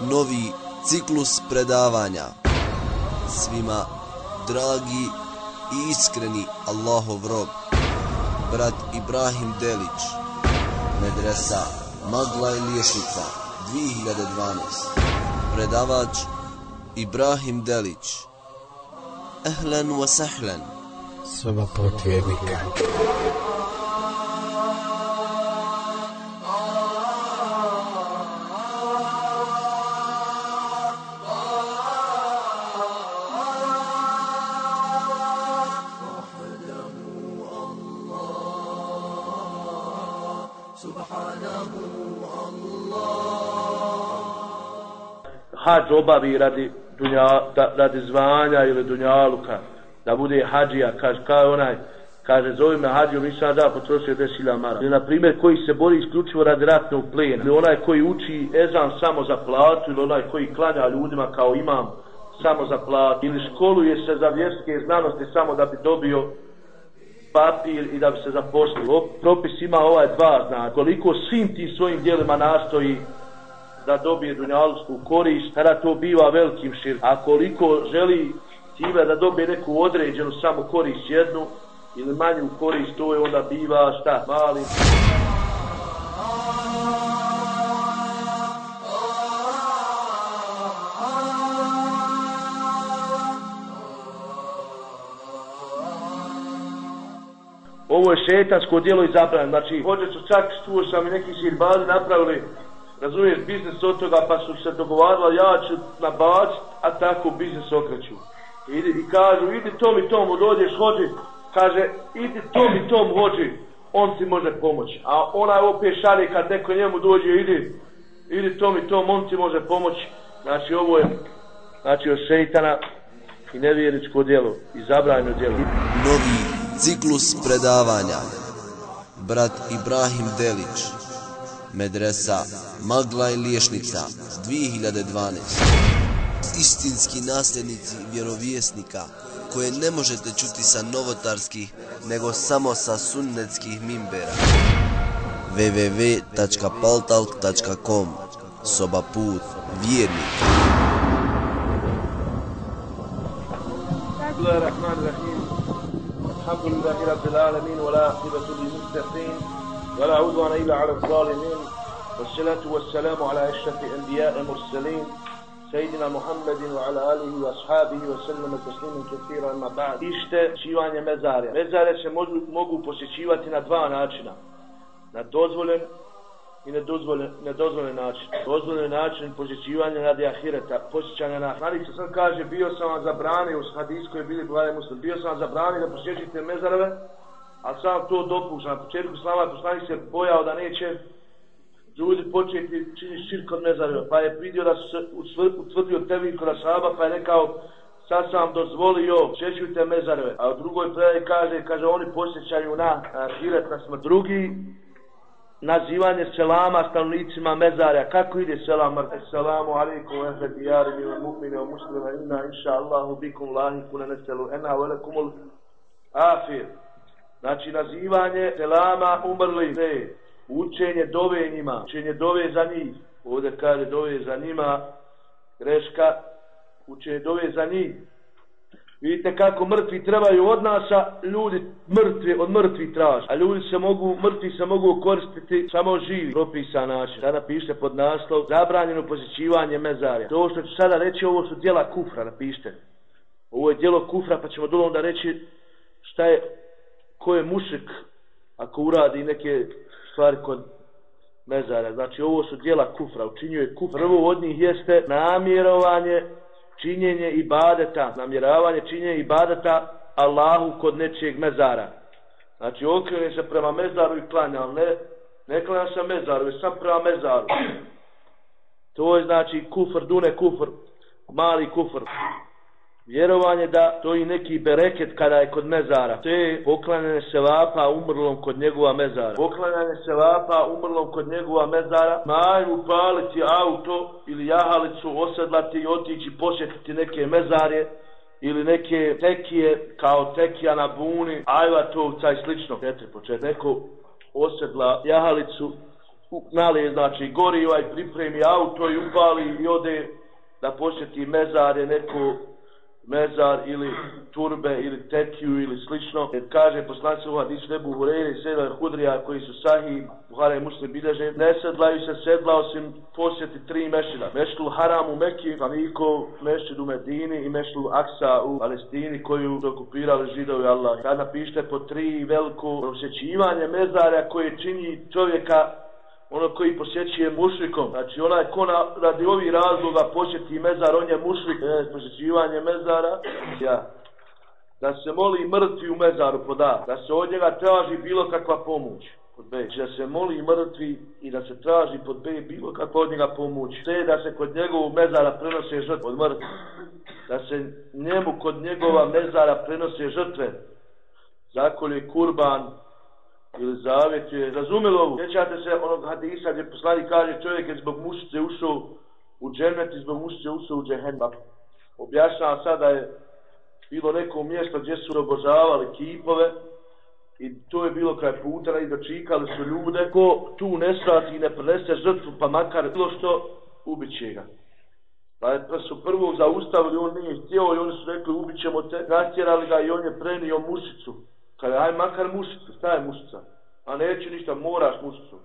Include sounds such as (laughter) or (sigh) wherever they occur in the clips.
novi ciklus predavanja. Svima dragi i iskreni Allahov rob, brat Ibrahim Delić, medresa Magla i Liješnica, 2012. Predavač Ibrahim Delić. Ehlen wa sahlen. Soba protivnika. Hađ obavi radi, dunja, da, radi zvanja ili dunjaluka, da bude hađija, kaže, kao onaj, kaže, zove me hađijom, nisam da potrošio 10.000 mara. Ili, na primjer, koji se bori isključivo radi ratnog plena. Ili onaj koji uči ezan samo za platu, ili onaj koji klanja ljudima kao imam samo za platu. Ili školuje se za vjerske znanosti samo da bi dobio papir i da bi se zaposlio. Propis ima ovaj dva znači. Koliko svim tim svojim dijelima nastoji da dobije dunjalsku korist, tada to biva velikim širkom. A koliko želi time da dobije neku određenu samo korist jednu ili manju korist, to je onda biva šta, mali. Ovo je šetansko djelo i zabranjeno. Znači, hoće su čak, čuo sam i neki sirbazi napravili razumiješ, biznis od toga, pa su se dogovarali, ja ću nabaciti, a tako biznis okreću. Idi, I kažu, idi tom i tomu, dođeš, hođi, kaže, idi tom i tom, hođi, on ti može pomoći. A ona opet šalje, kad neko njemu dođe, idi, idi tom i tom, on ti može pomoći. Znači, ovo je, znači, od šeitana i nevjeričko djelo, i zabranjeno djelo. Novi ciklus predavanja. Brat Ibrahim Delić. Medresa Magla i Liješnica 2012 Istinski nasljednici vjerovjesnika koje ne možete čuti sa novotarskih nego samo sa sunnetskih mimbera. www.paltalk.com Soba put vjernik. Bismillahirrahmanirrahim. Alhamdulillahi rabbil alamin wa la aqibatu lil muttaqin. ولا عدوان إلا على الظالمين والصلاة والسلام على أشرف الأنبياء المرسلين سيدنا محمد وعلى آله وأصحابه وسلم تسليما كثيرا ما بعد إشته شيوانيا مزاريا مزاريا se mogu, mogu posjećivati na dva načina na dozvolen i nedozvoljen, nedozvoljen način. Dozvoljen način posjećivanja radi ahireta, posjećanja na hrani se sam kaže, bio sam vam zabranio, u hadijskoj bili gledaj muslim, bio sam vam zabranio da posjećite mezarove, a sam to dopušta. Na početku slava poslanik se bojao da neće ljudi početi čini širk od pa je vidio da su se utvrdio tebi kod Asaba, pa je rekao sad sam dozvolio, češujte mezareve. A u drugoj predaji kaže, kaže, oni posjećaju na hiret na smrt. Drugi, nazivanje selama stanovnicima mezarja. Kako ide selam? Assalamu alaikum, efe dijari, mila mu'mine, o muslima, inna, inša Allahu, bikum, lahi, kuna neselu, ena, velekumul, afir. Znači, nazivanje selama umrli, ne, učenje dove njima, učenje dove za njih. Ovdje kaže dove za njima, greška, učenje dove za njih. Vidite kako mrtvi trebaju od nas, ljudi mrtvi od mrtvi traže. A ljudi se mogu, mrtvi se mogu koristiti samo živi, propisan način. Sada pište pod naslov, zabranjeno posjećivanje mezarja. To što ću sada reći, ovo su dijela kufra, napište. Ovo je dijelo kufra, pa ćemo dolo onda reći šta je ko je mušik ako uradi neke stvari kod mezara. Znači ovo su dijela kufra, učinjuje kufra. Prvo od njih jeste namjerovanje, činjenje ibadeta, namjeravanje, činjenje ibadeta Allahu kod nečijeg mezara. Znači okrene se prema mezaru i klanja, ali ne, ne klanja se mezaru, već sam prema mezaru. To je znači kufr, dune kufr, mali kufr vjerovanje da to i neki bereket kada je kod mezara. To je poklanjanje sevapa umrlom kod njegova mezara. Poklanjanje sevapa umrlom kod njegova mezara. Maj upaliti auto ili jahalicu, osedlati i otići posjetiti neke mezarje ili neke tekije kao tekija na buni, ajvatovca i slično. Eto, počet, neko osedla jahalicu nalije, znači, gori ovaj pripremi auto i upali i ode da posjeti mezar je neko mezar ili turbe ili tekiju ili slično. Jer kaže poslanci u hadisu Nebu Hureyre i Sedla Hudrija koji su sahi Buhara i Muslim bilježe, ne sedlaju se sedla osim posjeti tri mešina. Mešlu Haram u Mekiji, Fanikov, mešćid u Medini i mešlu Aksa u Palestini koju su okupirali židovi Allah. Kad napište po tri veliko osjećivanje mezara koje čini čovjeka ono koji posjećuje mušrikom, znači onaj ko na, radi ovih razloga posjeti mezar, on je mušrik, e, posjećivanje mezara, ja, da se moli mrtvi u mezaru poda, da se od njega traži bilo kakva pomoć, pod B, da se moli mrtvi i da se traži pod B bilo kakva od njega pomoć, te da se kod njegovog mezara prenose žrtve od mrtvi, da se njemu kod njegova mezara prenose žrtve, zakolje kurban, ili zavjet je razumjelo ovu. Sjećate se onog hadisa gdje poslani kaže čovjek je zbog mušice ušao u džennet i zbog mušice ušao u džehennem. Objašnjava sada je bilo neko mjesto gdje su obožavali kipove i to je bilo kraj puta i dočikali su ljude ko tu ne i ne prenese žrtvu pa makar bilo što ubit će ga. Pa je- pa su prvog zaustavili, on nije htio i oni su rekli ubit ćemo te, natjerali ga i on je prenio mušicu. Kada aj makar mušicu, šta je mušica? A neće ništa, moraš mušicu.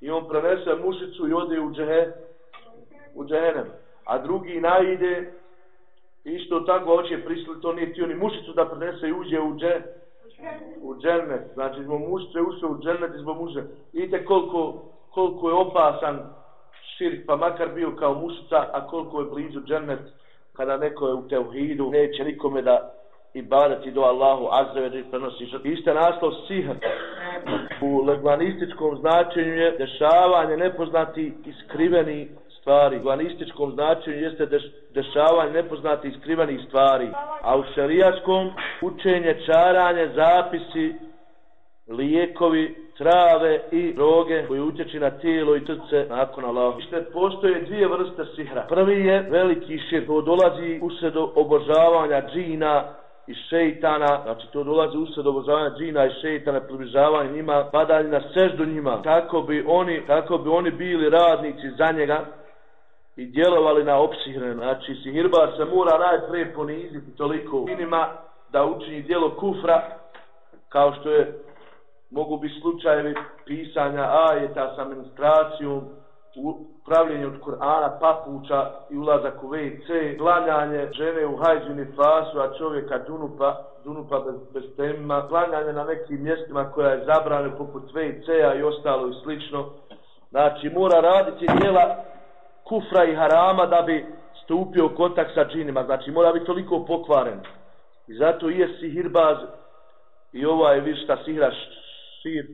I on prenese mušicu i ode u džehe, u džehenem. A drugi naide, isto tako hoće prisiliti, to nije tio ni mušicu da prenese i uđe u dže, u džennet. Znači, zbog mušice ušao u džennet i zbog mušice. Vidite koliko, koliko je opasan širk, pa makar bio kao mušica, a koliko je blizu džennet kada neko je u teuhidu, neće nikome da ibadati do Allahu azza i jalla prenosi žrtvu. Isto naslov sihr u legvanističkom značenju je dešavanje nepoznati i skriveni stvari. U legvanističkom značenju jeste deš, dešavanje nepoznati i skrivenih stvari. A u šarijatskom učenje, čaranje, zapisi, lijekovi, trave i droge koji utječi na tijelo i srce nakon Allaha. Ište postoje dvije vrste sihra. Prvi je veliki šir, to dolazi usred obožavanja džina i šeitana, znači to dolazi usred obožavanja džina i šeitana, približavanje njima, padanje na seždu njima, kako bi oni, kako bi oni bili radnici za njega, i djelovali na opsihre. Znači, sihirbar se mora najprije poniziti toliko minima da učini djelo kufra, kao što je mogu biti slučajevi pisanja ajeta sa administracijom, u od Kur'ana, papuča i ulazak u WC, glanjanje žene u hajđini fasu, a čovjeka dunupa, dunupa bez, bez temima, glanjanje na nekim mjestima koja je zabrane poput WC-a i ostalo i slično. Znači, mora raditi djela kufra i harama da bi stupio u kontakt sa džinima. Znači, mora biti toliko pokvaren. I zato i je sihirbaz i ovaj višta sihra šir,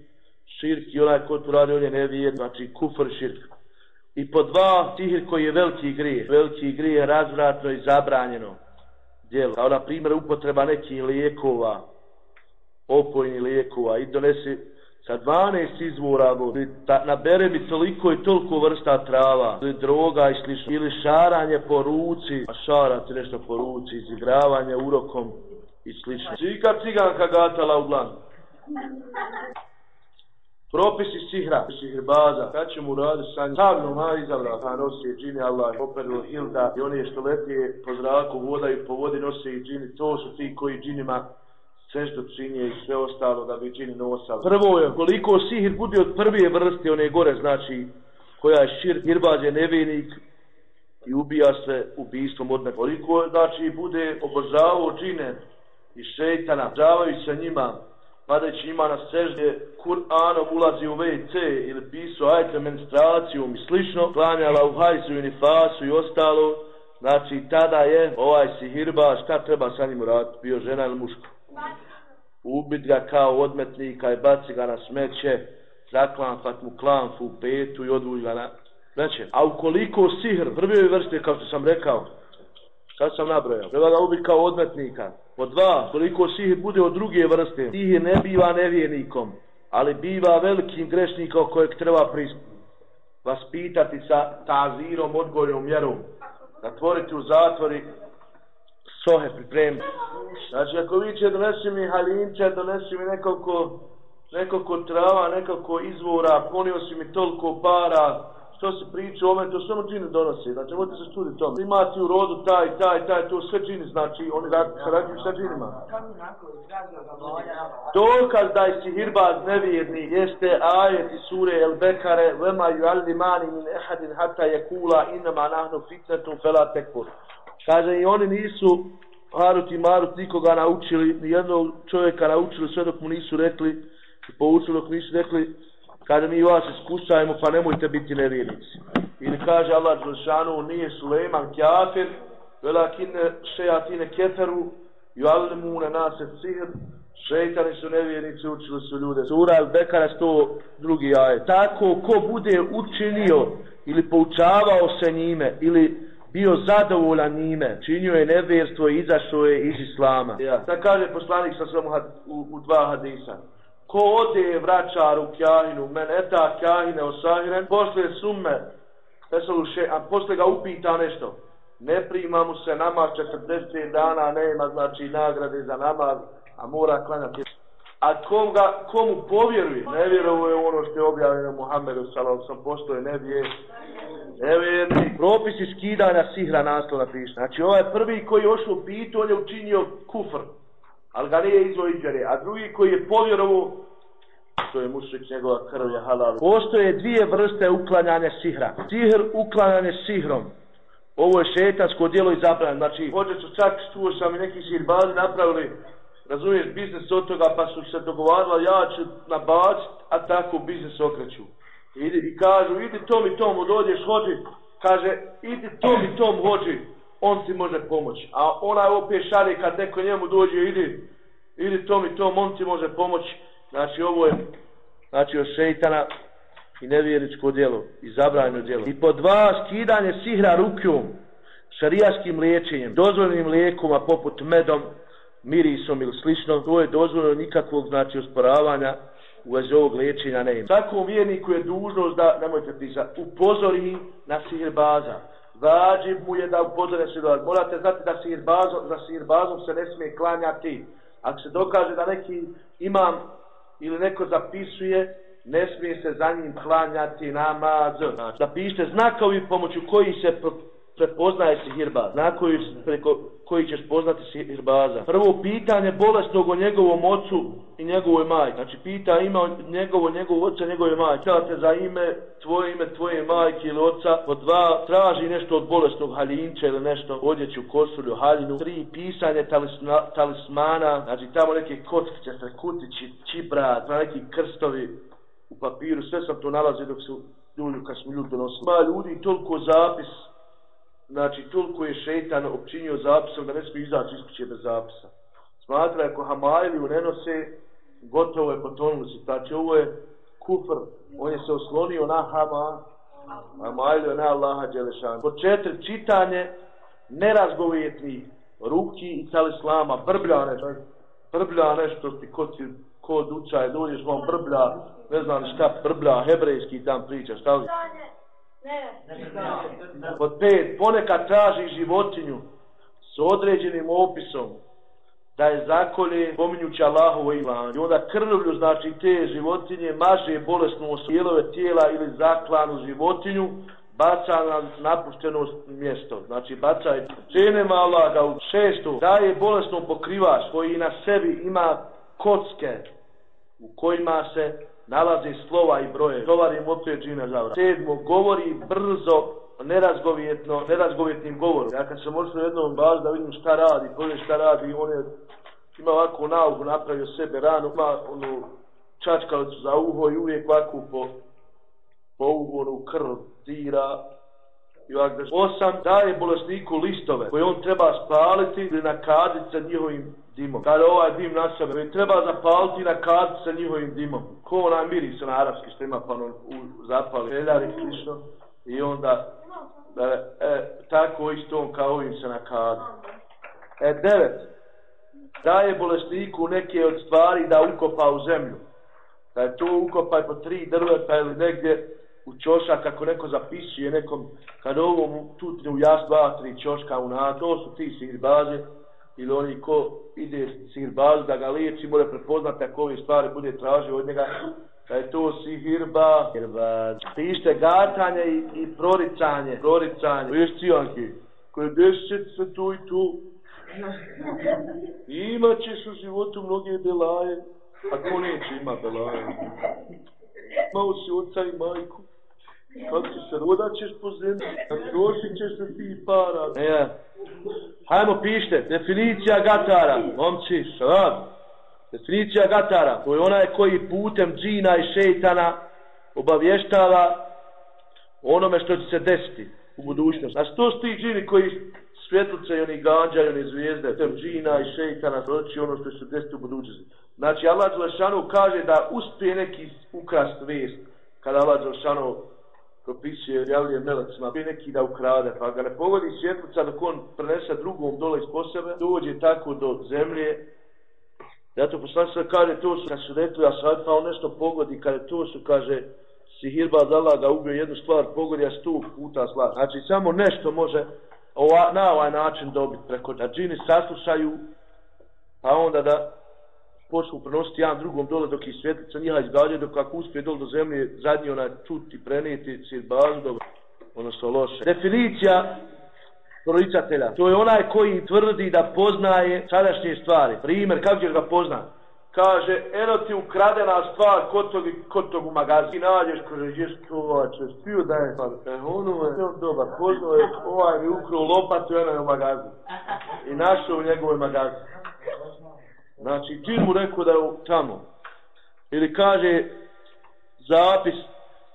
širk i onaj ko to radi, on je nevijen, znači kufr širk. I po dva, sihir koji je veliki grije. Veliki grije je razvratno i zabranjeno djelo. Kao na primjer upotreba nekih lijekova, opojnih lijekova i donesi sa 12 izvora vodi, ta, nabere mi toliko i toliko vrsta trava, ili droga i slično, ili šaranje po ruci, a šarati nešto po ruci, izigravanje urokom i slično. Čika ciganka gatala u dlan. Propisi sihra, sihrbaza, kad će mu raditi sa njim, stavno ma izabra, pa nosi džini Allah, operu hilda, i oni što letije po zraku, voda i po vodi nose i džini, to su ti koji džinima sve što činje i sve ostalo da bi džini nosali. Prvo je, koliko sihr bude od prve vrste, one gore, znači, koja je šir, hirbaz je nevinik i ubija se ubijstvom od nekoliko, Koliko, znači, bude obožavao džine i šeitana, obožavajući sa njima, padajući ima na sežde, Kur'anom ulazi u WC ili pisao ajte menstruacijom i slično, klanjala u hajzu i nifasu i ostalo, znači, tada je ovaj sihirba, šta treba sa njim raditi, bio žena ili muško? ubit ga kao odmetnika i baci ga na smeće, zaklanfat mu klanfu u petu i odvuj ga na smeće. A ukoliko sihr prve vrste, kao što sam rekao, šta sam nabrojao, treba ga ubiti kao odmetnika. Po dva, koliko sihir bude od druge vrste, sihir ne biva nevjernikom, ali biva velikim grešnikom kojeg treba prisp... vaspitati sa tazirom, odgojnom mjerom, zatvoriti u zatvori, sohe pripremiti. Znači, ako vi će donesi mi halinče, donesi mi nekoliko nekoliko trava, nekoliko izvora, ponio si mi toliko para, što se priča o to samo džini donose. Znači, možete se čudi tome. Ima ti u rodu taj, taj, taj, to sve džini, znači, oni sarađuju sa džinima. Dokaz da je sihirbaz nevjerni jeste ajet iz sure El Bekare, vema ju alli mani min ehadin hata je kula inama nahnu fitnetum fela tekfur. Kaže, i oni nisu Harut i Marut nikoga naučili, ni jednog čovjeka naučili sve dok mu nisu rekli, poučili dok nisu rekli, kada mi vas iskušajemo, pa nemojte biti nevjernici. Ili kaže Allah Đelšanu, nije Suleiman kjafir, velakine šejatine keferu, ju alimune nase sihr, šeitani su nevjernici, učili su ljude. Sura al Bekara sto drugi aje. Tako ko bude učinio ili poučavao se njime, ili bio zadovoljan njime, činio je nevjerstvo i izašao je iz Islama. Ja. Sad kaže poslanik sa svom u, u dva hadisa ko ode vraćar u kjahinu, men eta kjahine osahiren, posle sume, pesalu še, a posle ga upita nešto, ne prima mu se namaz 40 dana, nema znači nagrade za namaz, a mora klanjati. A kom ga, komu povjeruje, ne vjeruje ono što je objavljeno Muhammedu sallam, sam postoje, nevije. Nevjerni. Propisi skidanja sihra naslova piše. Znači ovaj prvi koji je ošao pitu, on je učinio kufr ali ga nije izvo iđere. A drugi koji je povjerovo, to je mušik njegova krv je halal. Postoje dvije vrste uklanjanja sihra. Sihr uklanjanje sihrom. Ovo je šetansko djelo i zabran. Znači, hoće su čak čuo sam i neki sihirbazi napravili, razumiješ, biznes od toga, pa su se dogovarali, ja ću nabacit, a tako biznes okreću. Idi, I kažu, idi tom i tom, dođeš, hođi. Kaže, idi tom i tom, hođi on ti može pomoći. A ona opet šalje kad neko njemu dođe, idi, idi tom i tom, on ti može pomoći. Znači ovo je, znači od šeitana i nevjeričko djelo i zabranjeno djelo. I po dva skidanje sihra rukom, šarijaskim liječenjem, dozvoljenim lijekoma poput medom, mirisom ili slično, to je dozvoljeno nikakvog znači osporavanja u vezi ovog liječenja ne ima. Svakom vjerniku je dužnost da, nemojte pisati, upozori na sihr baza vađib mu je da upozore sihirbaz. Morate znati da sihirbazom, za sihirbazom se ne smije klanjati. Ako se dokaže da neki imam ili neko zapisuje, ne smije se za njim klanjati namaz. Znači, da pišete znakovi pomoću koji se prepoznaje sihirbaz. Znakovi preko koji ćeš poznati sihirbaza. Prvo pitanje bolesnog o njegovom ocu i njegovoj majke. Znači pita ima njegovo, njegov oca, njegove majke. Pita te za ime, tvoje ime, tvoje majke ili oca. Po dva, traži nešto od bolesnog haljinča ili nešto. Odjeću kosulju, haljinu. Tri, pisanje talisma, talismana. Znači tamo neke kockice, kutići, čibra, neki krstovi u papiru. Sve sam to nalazio dok su ljudi, kad smo ljudi donosili. Ima ljudi, toliko zapis znači toliko je šeitan općinio zapisom da ne smije izaći iz kuće bez zapisa. Smatra ako Hamayli u nenose, gotovo je potonuli se. Znači ovo je kufr, on je se oslonio na Hama, Hamayli na Allaha Đelešan. Po četiri, čitanje nerazgovjetnih ruki i talislama, brblja nešto, brblja nešto ti ko ti ko dučaje, dođeš vam brblja, ne znam šta brblja, hebrejski tam priča, šta li? Pod pet, ponekad traži životinju s određenim opisom da je zakolje pominjući Allahovo ime. I onda krvlju, znači te životinje, maže bolesnu osijelove tijela ili zaklanu životinju, baca na napušteno mjesto. Znači baca je čenema Allah da u šestu daje bolesno pokrivač koji na sebi ima kocke u kojima se nalazi slova i broje. Tovarim opet džina zavra. Sedmo, govori brzo, nerazgovjetno, nerazgovjetnim govorom. Ja kad sam možda u jednom bazu da vidim šta radi, bolje šta radi, on je ima ovako nauku, napravio sebe ranu, ima onu čačkalicu za uho i uvijek ovako po, po uho, onu krv, dira, i ovak Osam, daje bolesniku listove koje on treba spaliti ili nakaditi sa njihovim dimom. Kada ovaj dim na sebe, treba zapaliti na kad sa njihovim dimom. Ko onaj miris na arapski što ima pa on zapali, redari slično. I onda, da, e, tako isto on kao ovim se nakadi. E, devet. Daje bolesniku neke od stvari da ukopa u zemlju. Da je to ukopaj po tri drveta ili negdje u čošak, kako neko zapisuje nekom, kad ovom tutne u jas dva, tri čoška u na, to su ti sihirbaze, ili oni ko ide sihirbazu da ga liječi, mora prepoznati ako ove stvari bude tražio od njega, da je to sihirba, sihirba. Pište gatanje i, i proricanje, proricanje. Viš cijanki, koje deset se tu i tu, imat ćeš u životu mnoge belaje, a ko neće ima belaje. Imao si oca i majku, kako ćeš se rodat ćeš po zemlji, trošit ćeš se ti para. E, ja. Hajmo pište, definicija gatara, momči, šab. Definicija gatara, to je onaj koji putem džina i šeitana obavještava onome što će se desiti u budućnosti. A što su ti džini koji svjetlice i oni ganđa i oni zvijezde, tem džina i šeitana, proći ono što će se desiti u budućnosti. Znači, Allah Đelešanu kaže da uspije neki ukrast vijest, kada Allah Đelešanu propisuje, javljuje melecima, prije neki da ukrade, pa ga ne pogodi svjetlica dok on prenese drugom dole ispod sebe, dođe tako do zemlje, Zato poslan kaže, to su, kad su rekli, a sad pa on nešto pogodi, kada to su, kaže, sihirba dala da ubio jednu stvar, pogodi, a sto puta slaž. Znači, samo nešto može ova, na ovaj način dobiti preko da džini saslušaju, pa onda da počnu prenositi jedan drugom dole dok je svjetlica njiha izgađa, dok ako uspije dole do zemlje, zadnji ona čuti, preneti, sihirbazu, dobro, odnosno loše. Definicija proricatelja. To je onaj koji tvrdi da poznaje sadašnje stvari. Primjer, kako ćeš ga poznat? Kaže, eno ti ukradena stvar kod tog, kod tog u magazinu. Ti nađeš, kaže, ješ to ovače, spio da je. stvar. Pa, e, ono je, on dobar, poznao je, ovaj mi ukrao lopatu, eno je u magazinu. I našao u njegovoj magazinu. Znači, čim mu rekao da je tamo. Ili kaže, zapis,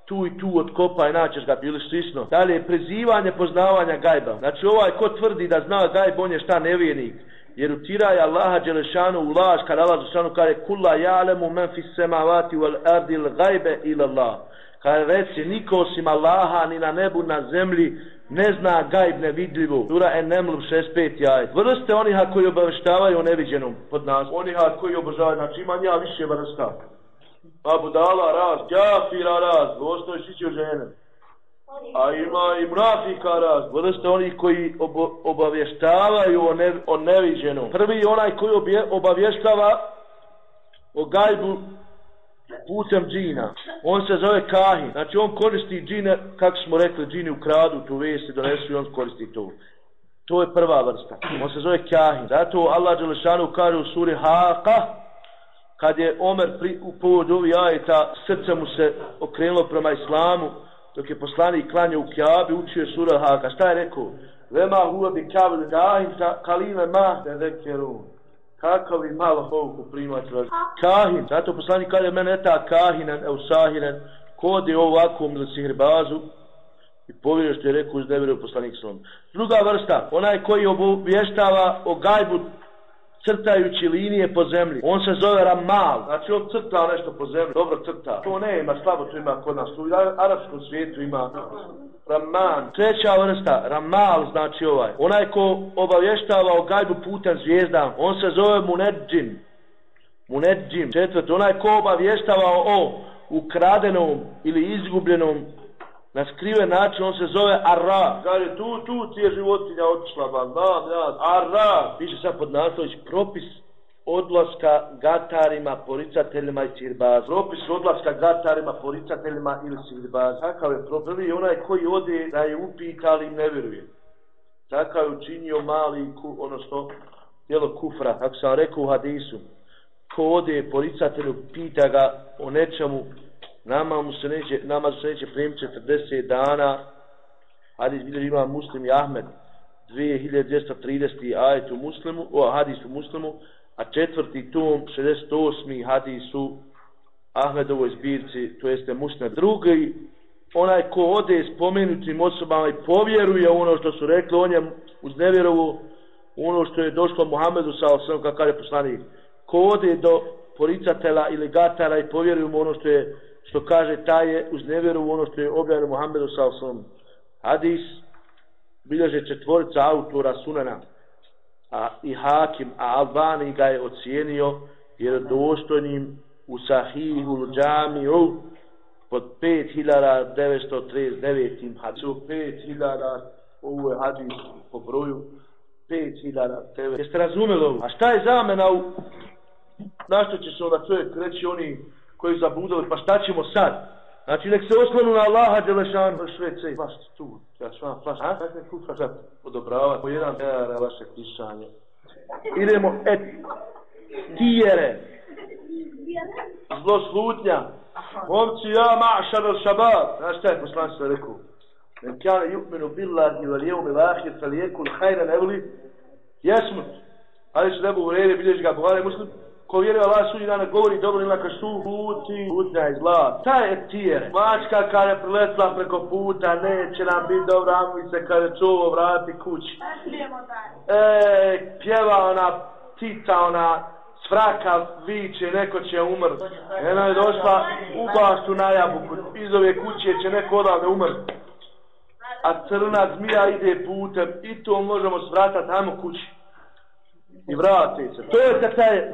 tu i tu odkopaj, naćeš ga, bili stisno. Dalje, prezivanje poznavanja gajba. Znači, ovaj ko tvrdi da zna gajb, on je šta nevjernik. Jer utiraje Allaha Đelešanu u laž, kada Allah Đelešanu kaže, Kula jalemu men fis semavati wal ardil gajbe ila Allah. Kada reci, niko osim Allaha, ni na nebu, na zemlji, ne zna gajb nevidljivu. Sura en nemlub 65 jaj. Vrste onih koji obaveštavaju o neviđenom pod nas. Onih koji obožavaju, znači ima nja više vrsta pa budala raz, kafira raz, ostoj šiće žene. A ima i mrafika raz, vrste onih koji obo, obavještavaju o, ne, o neviđenom. Prvi onaj koji obje, obavještava o gajbu putem džina. On se zove kahin. Znači on koristi džine, kako smo rekli, džini ukradu tu vesti, donesu i on koristi to. To je prva vrsta. On se zove kahin. Zato Allah Đelešanu kaže u suri Haqa, kad je Omer pri, u povodu ovih ajeta, srce mu se okrenulo prema islamu, dok je poslanik klanio u Kjabi, učio je sura Haqa. Šta je rekao? Vema huva bi kavili dahim sa kalime ma te. Kakav bi malo povuku primati vas. Kahin, zato poslanik kaže mene eta kahinen, evo sahinen, kod ovakvom za sihrbazu, i povjeruje što je rekao uz nevjeru poslanik slom. Druga vrsta, onaj koji obvještava o gajbu crtajući linije po zemlji. On se zove Ramal. Znači on crta nešto po zemlji. Dobro crta. To ne ima, slabo to ima kod nas. U arapskom svijetu ima Raman. Treća vrsta, Ramal znači ovaj. Onaj ko obavještava o gajbu putem zvijezda. On se zove Munedžim. Munedžim. Četvrti, onaj ko obavještava o ukradenom ili izgubljenom na skriven način, on se zove Arra. Kaže, tu, tu ti je životinja otišla, ba, da, da, Arra. Piše sad pod naslović, propis odlaska gatarima, poricateljima i sirbazima. Propis odlaska gatarima, poricateljima ili sirbazima. Takav je prvi onaj koji ode da je upita, ali ne vjeruje. Takav je učinio mali, ku, odnosno, jelo kufra, kako sam rekao u hadisu. Ko ode poricatelju, pita ga o nečemu, nama mu se neće, nama se neće primiti 40 dana, hadis bilježi ima muslim i Ahmed, 2230. ajet u muslimu, o hadis u muslimu, a četvrti tom, 68. hadisu Ahmedovoj zbirci, to jeste muslim. Drugi, onaj ko ode spomenutim osobama i povjeruje ono što su rekli, on je uz nevjerovu ono što je došlo Muhammedu sa osam, kakav je poslanik. Ko ode do poricatela ili gatara i povjeruje mu ono što je što kaže taj je uz nevjerovu ono što je objavljeno Muhammedu sa osvom hadis bilježe četvorica autora sunana a, i hakim a Albani ga je ocijenio jer dostojnim u sahihu džami pod 5939 hadisu 5000 ovo je hadis po broju 5000 TV. Jeste razumeli ovo? A šta je zamena u... Na što će se onda čovjek reći oni koji zabudali, pa šta ćemo sad? Znači, nek se oslonu na Allaha, Đelešan, švece, baš tu, ja ću vam flaš, a? Kako je kufa sad odobravati po jedan era vaše pišanje. Idemo, et, tijere, zlo slutnja, momci, ja, mašar al šabab, znaš šta je poslan se rekao? Men kjane yukminu billahi wal jevmi vahir, fal jekul hajran evli, jesmut. Ali se nebu u rede, bilježi ga Buhari muslim, ko vjeruje Allah sudi dana govori dobro ili naka su puti, putna je zla. Ta je tijer. Mačka kada je priletla preko puta, neće nam biti dobra, mi se kada čuvo vrati kući. E, pjeva ona ptica, ona svraka viče, neko će umr. Eno je došla u baštu na jabuku, iz ove kuće će neko odavde umr. A crna zmija ide putem i to možemo svratati, ajmo kući. I vrati se. To je kad taj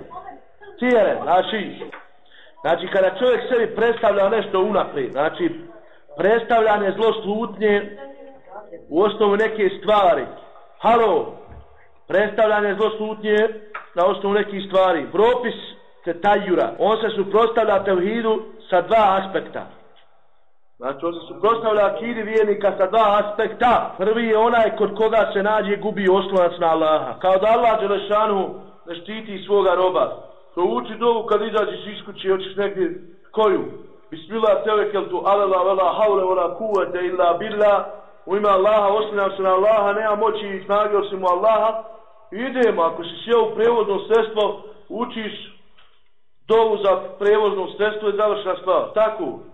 tijere, znači, znači kada čovjek sebi predstavlja nešto unaprijed, znači predstavljanje zlo slutnje u osnovu neke stvari, halo, predstavljanje zlo slutnje na osnovu nekih stvari, propis te tajura, on se suprostavlja tevhidu sa dva aspekta. Znači, on se suprostavlja akidi vijenika sa dva aspekta. Prvi je onaj kod koga se nađe gubi oslonac na Allaha. Kao da Allah Đelešanu ne štiti svoga roba. Prouči uči dovu kad izađeš iz kuće i hoćeš negdje koju. Bismillah tevekel tu alala vela haule vela kuvete illa billah. U ime Allaha, oslinam se na Allaha, nema moći i snage osim u Allaha. Idemo, ako si sjeo u prevozno sredstvo, učiš dovu za prevozno sredstvo i završna stvar. Tako.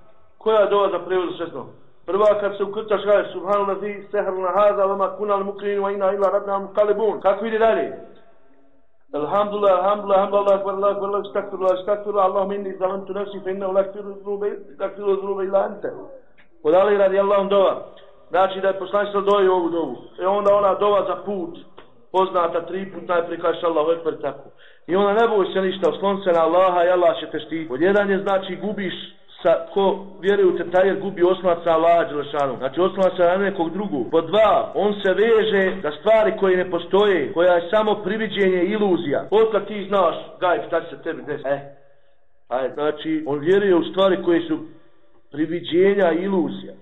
Koja je dova za prevoz sredstvo? Prva kad se ukrcaš kaže nazi zi sehrna haza vama kunal mukrinu wa ina ila rabna mukalibun. Kako ide dalje? Alhamdulillah, alhamdulillah, alhamdulillah, akbar, Allah, akbar, Allah, stakfirullah, stakfirullah, Allahum inni zamantu nafsi, fe inna u lakfiru zrube ila ante. Od Ali radi Allahom dova. Znači da je poslanstvo doje doju ovu dovu. E onda ona dova za put, poznata tri puta je prikaš Allah, ekber, tako. I ona ne boj se ništa, oslon se na Allaha i Allah će te štiti. Od jedan je znači gubiš sa, ko vjeruje u tetajer gubi osnovac sa Allah Đelešanu. Znači osnovac sa nekog drugog. Po dva, on se veže da stvari koje ne postoje, koja je samo priviđenje iluzija. Otkad ti znaš, gaj, šta će se tebi desiti? Eh. Ajde, znači, on vjeruje u stvari koje su priviđenja iluzija.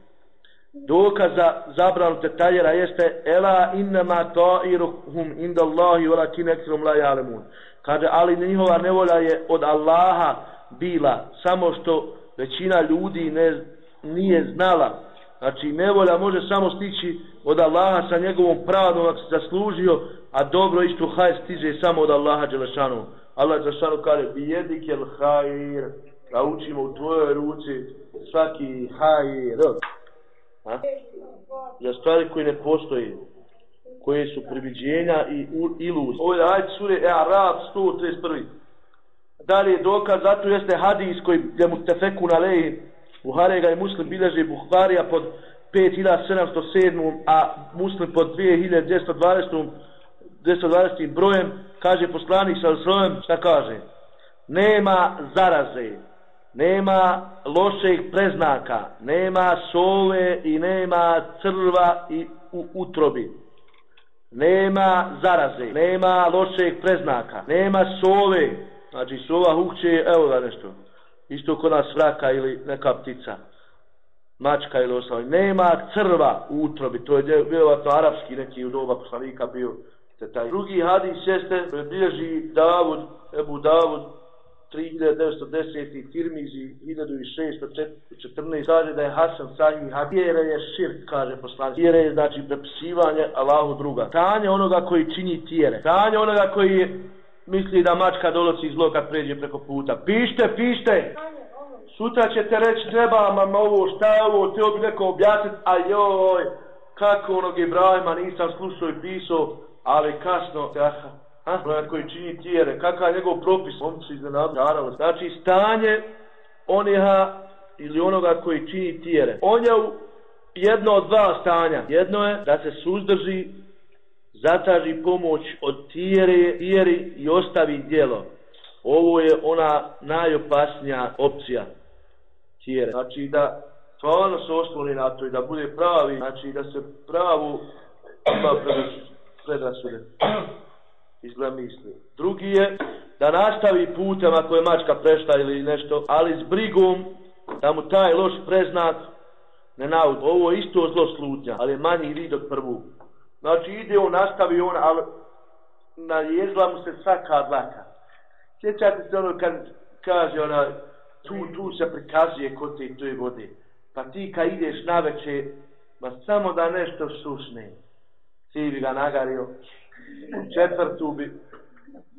Dokaza zabranu tetaljera jeste Ela innama ta'iruhum inda Allahi wala kinekstrom la jalemun. Kaže, ali njihova nevolja je od Allaha bila samo što većina ljudi ne, nije znala. Znači, nevolja može samo stići od Allaha sa njegovom pravdom ako se zaslužio, a dobro isto haj stiže samo od Allaha Đelešanu. Allah Đelešanu kaže, bi jedik jel hajir, da učimo u tvojoj ruci svaki hajir. Ha? Za stvari koje ne postoji, koje su priviđenja i iluz. Ovo je ajd sure Arab 131. Dalje dokaz za to jeste hadis koji je mu tefekun alehi Buhari ga je muslim bilježi Buharija pod 5707 a muslim pod 2220 220 brojem kaže poslanik sa zrovem šta kaže? Nema zaraze nema loših preznaka nema sove i nema crva i u utrobi. Nema zaraze nema loših preznaka nema sove Znači sova hukće, evo ga nešto. Isto kod nas vraka ili neka ptica. Mačka ili ostalo. Nema crva u utrobi. To je vjerovatno arapski neki u doba poslanika bio. Te taj drugi hadis jeste, bilježi Davud, Ebu Davud, 3910. Tirmizi 1614. Kaže da je Hasan Sahih Hadijere je širk, kaže poslanik. Tijere je znači prepisivanje Allahu druga. Tanje onoga koji čini tijere. Tanje onoga koji je misli da mačka dolazi zlo kad pređe preko puta. Pište, pište! Sutra ćete reći, treba vam ovo, šta je ovo, te bi neko objasniti, a joj, kako onog Ibrahima nisam slušao i pisao, ali kasno, aha, ha, koji čini tijere, kakav je njegov propis, on se iznenadno, znači stanje oneha ili onoga koji čini tijere. On je u jedno od dva stanja. Jedno je da se suzdrži zatraži pomoć od tijere, tijeri i ostavi djelo. Ovo je ona najopasnija opcija tijere. Znači da stvarno se osloni na to i da bude pravi, znači da se pravu ima predrasude. izgled misli. Drugi je da nastavi putem ako je mačka prešla ili nešto, ali s brigom da mu taj loš preznak ne naudi. Ovo je isto zlo slutnja, ali je manji vid od prvog. Znači ide on, nastavi on, ali na jezla mu se svaka dlaka. Sjećate se ono kad kaže ona, tu, tu se prikazuje kod te toj vode. Pa ti kad ideš na veće, ma samo da nešto susne. ti bi ga nagario, četvrtu bi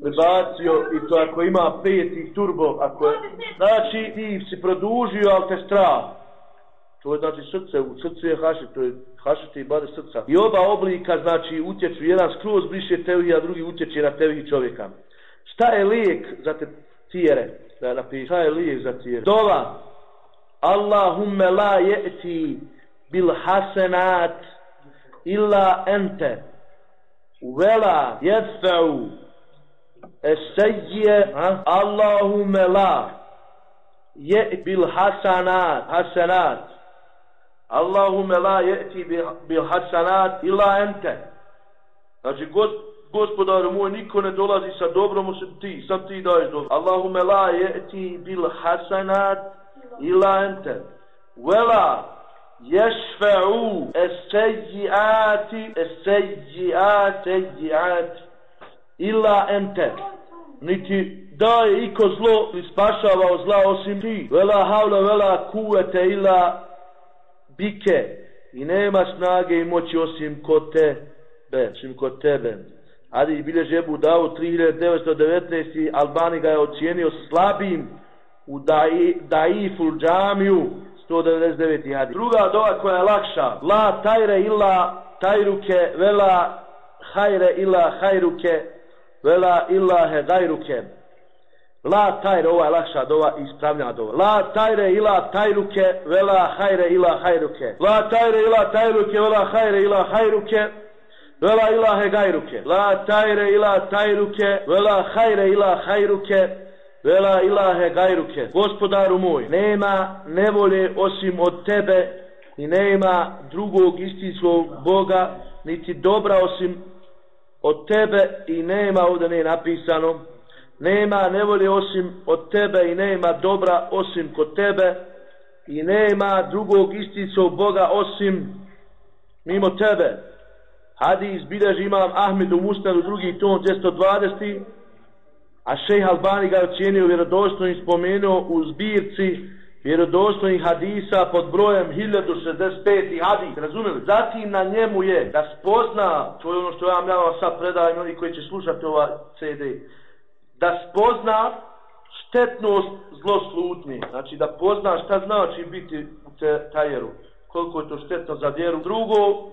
prebacio i to ako ima peti turbo, ako je, znači ti si produžio, ali te strah. To je znači srce, u srcu je hašet, to je hašet i bade srca. I oba oblika znači utječu, jedan skroz bliže tevi, a drugi utječe na tevi čovjeka. Šta je lijek za te tijere? Da napiši, šta je lijek za tijere? Dova, Allahumme la je'ti bil hasenat illa ente vela jedfe'u esejje Allahumme la je'ti bil hasanat hasenat Allahume la je'ti bil hasanat illa ente znači gos, gospodaru moj, niko ne dolazi sa dobrom osim ti, sam ti daješ dobro. Allahume la je'ti bil hasanat ila ente. Vela ješfe'u esejji'ati essejiat, essejiat ila ente. Niti daje iko zlo i spašava od zla osim ti. Vela havla, vela kuvete ila bike. I nema snage i moći osim kod tebe. Osim kod tebe. Adi bilježe Ebu Davu 3919. Albani ga je ocijenio slabim u Daiful džamiju 199. hadis. Druga dova koja je lakša. La tajre illa tajruke vela hajre illa hajruke vela illa he gajruke. La tajre, ova je lakša dova i ispravljena dova. La tajre ila tajruke vela hajre ila hajruke. La tajre ila tajruke vela hajre ila hajruke. Vela ilahe gajruke. La tajre ila tajruke vela hajre ila hajruke. Vela ilahe gajruke. Gospodaru moj, nema nevolje osim od tebe i nema drugog istinskog Boga, niti dobra osim od tebe i nema ovdje ne napisano. Nema nevolje osim od tebe i nema dobra osim kod tebe i nema drugog istinskog Boga osim mimo tebe. Hadis bilježi imam Ahmed u Mustanu drugi ton 220 a šejh Albani ga ocijenio i spomenuo u zbirci vjerodostojnih hadisa pod brojem 1065 hadis, razumeli? Zatim na njemu je da spozna, to je ono što ja vam ja sad predajem, oni koji će slušati ova CD, da spozna štetnost zloslutnje, znači da pozna šta znači biti u te, tajeru, koliko je to štetno za vjeru. Drugo,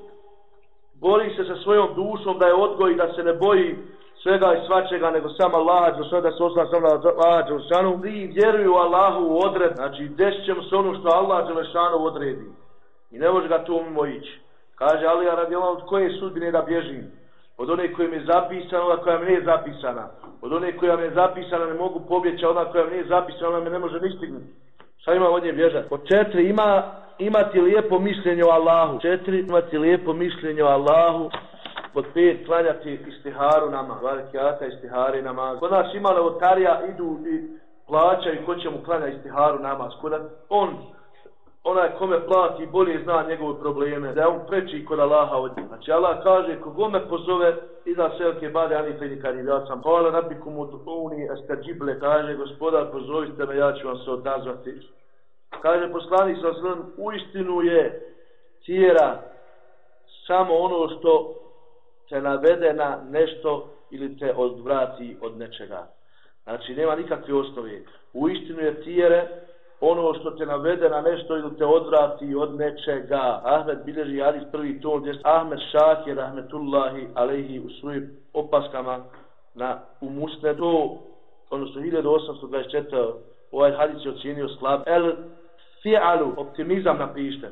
bori se sa svojom dušom da je odgoji, da se ne boji svega i svačega, nego samo Allah, za sve da se osla samo Allah, Đelšanu, i vjeruju Allahu u odred, znači desit ćemo se ono što Allah, Đelšanu, odredi. I ne može ga tu mimo ići. Kaže Ali, ja radi od koje sudbine da bježim? Od one koje mi je zapisana, ona koja mi nije zapisana. Od one koja mi je zapisana, ne mogu pobjeći, ona koja mi nije zapisana, ona me ne može nistignuti. Šta ima od nje bježati? Od četiri, ima, imati lijepo mišljenje o Allahu. Četiri, imati lijepo mišljenje o Allahu pod pet klanjati istiharu nama, dva rekiata istihari nama. Kod nas ima levotarija, idu i plaćaju ko će mu klanja istiharu namaz. Kod on, onaj kome plati, bolje zna njegove probleme, da je on preči kod Allaha od njega. Znači Allah kaže, kogo me pozove, iza selke bade, ani fe nikad ja sam. Hvala nabikum od uni, este kaže, gospodar, pozovite me, ja ću vam se odazvati. Kaže, poslani sa slan, u istinu je tjera samo ono što te navede na nešto ili te odvrati od nečega. Znači, nema nikakve osnove. U istinu je tjere ono što te navede na nešto ili te odvrati od nečega. Ahmed bilježi Adis prvi tom gdje Ahmed Šakir, Ahmetullahi, alehi, u svojim opaskama na umusne to, odnosno 1824. ovaj hadis je ocijenio slab. El fi'alu, optimizam napište.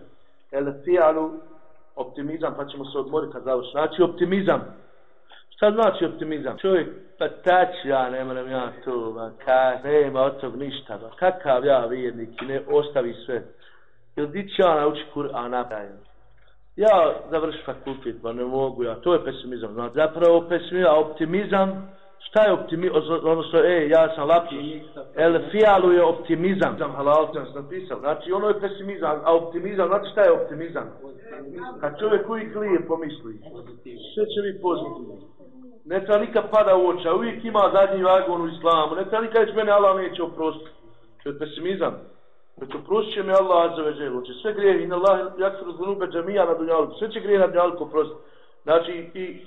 El fi'alu, optimizam, pa ćemo se odmoriti kad završi. Znači optimizam. Šta znači optimizam? Čovjek, pa tač ja, ne moram ja to, ba, ka, nema od tog ništa, ba, kakav ja vjernik i ne ostavi sve. Jel di će ja nauči Kur'an napravim? ja završi fakultet, pa ne mogu ja, to je pesimizam, znači, zapravo pesimizam, optimizam, šta je optimizam, odnosno, e, ja sam lapki, el fijalu je optimizam, sam halal, sam napisao, znači, ono je pesimizam, a optimizam, znači šta je optimizam? Kad čovjek uvijek lije pomisli, sve će biti pozitivno. Ne treba nikad pada u oča, uvijek ima zadnji vagon u islamu, ne treba nikad mene Allah neće oprostiti. To je pesimizam. Znači, oprostit će mi Allah za veđe, će sve grije, in Allah, jak se razvunube džamija na dunjalku, znači, sve će grije na dunjalku oprostiti. Znači, i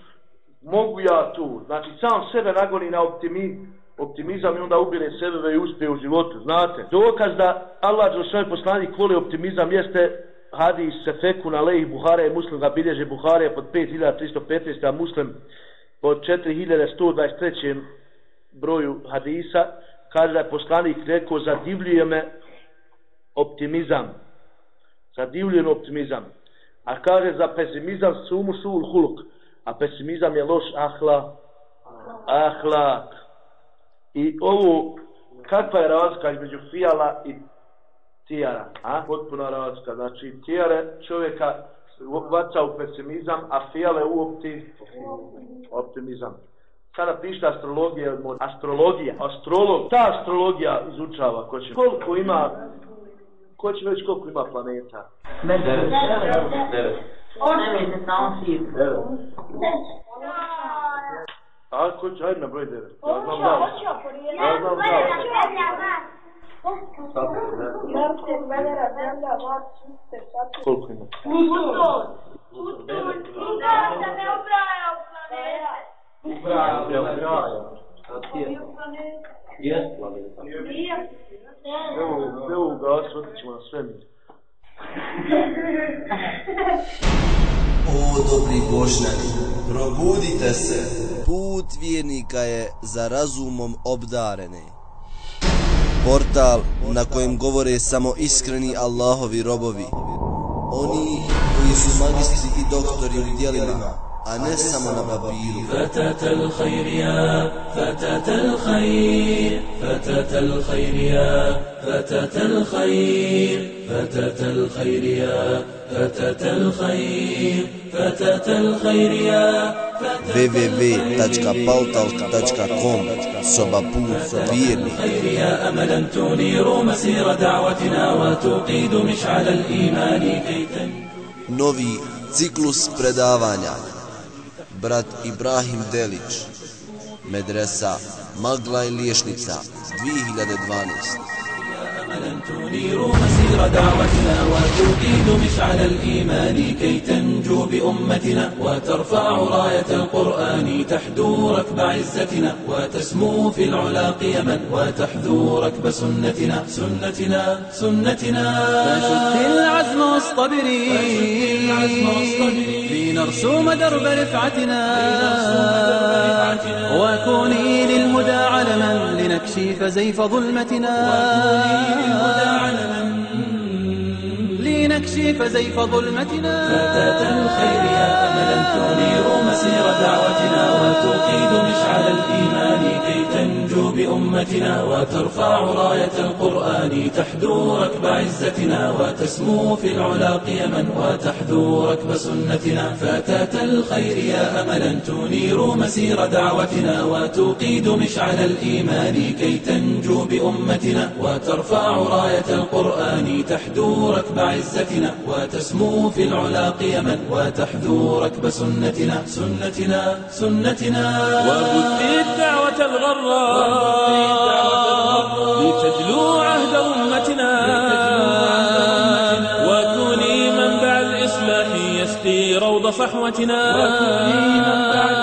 mogu ja tu, znači, sam sebe nagoni na optimi, optimizam i onda ubire sebe i uspije u životu, znate. Dokaz da Allah za svoj poslanik voli optimizam jeste hadis Sefeku na lejih Buhare i Muslim ga bilježe Buhare pod 5315, a Muslim po 4123 broju hadisa, kaže da je poslanik rekao, zadivljuje me optimizam. Zadivljen optimizam. A kaže za pesimizam sumu sul huluk. A pesimizam je loš ahla. Ahlak. I ovo, kakva je razlika između fijala i tijara? A? Potpuna razlika. Znači, tijare čovjeka vaca u pesimizam, a fijale u opti, optimizam. Sada piše astrologija, astrologija, astrolog, ta astrologija izučava ko će, koliko ima Ko će već koliko ima planeta? Ne, devet. Devet. Nemojte samo svijet. Devet. A, ko će, ajde na broj devet. Ja znam da. Ja znam da. Koliko ima? Ubraja, ubraja. Jes planeta. Evo, evo u gasu, otićemo na svemir. O dobri božnjani, probudite se. Put vjernika je za razumom obdarene portal na kojem govore samo iskreni Allahovi robovi. Oni koji su magistri i doktori u dijelima, a ne samo na papiru. Fatat al-khayr, ya fatat al-khayr, فتاة الخير يا فتاة الخير فتاة الخير يا فتاة الخير فتاة الخير يا www.pautal.com Soba put vjerni الخير يا أملا تنير مسير دعوتنا وتوقيد مشعل الإيمان كي تنجو Novi ciklus predavanja Brat Ibrahim Delić Medresa Magla i Liješnica 2012 أملا تنير مسير دعوتنا وتوقيد مشعل الإيمان كي تنجو بأمتنا وترفع راية القرآن تحدو ركب عزتنا وتسمو في العلا قيما وتحذو ركب سنتنا سنتنا سنتنا فشد العزم واصطبري في نرسوم درب رفعتنا. وكوني للهدى علما. لنكشف زيف ظلمتنا لنكشف زيف ظلمتنا؟ فتاة الخير يا أملا تنير مسير دعوتنا وتوقيد مشعل الإيمان كي تنجو بأمتنا وترفع راية القرآن تحدو ركب عزتنا وتسمو في العلا قيما وتحذو ركب سنتنا. فتاة الخير يا أملا تنير مسير دعوتنا وتوقيد مشعل الإيمان كي تنجو بأمتنا وترفع راية القرآن تحدو ركب عزتنا. وتسمو في العلا قيما وتحذو ركب سنتنا سنتنا سنتنا. وبثي الدعوة الغراء لتجلو عهد أمتنا. وكوني منبع الإصلاح يسقي روض صحوتنا. يسقي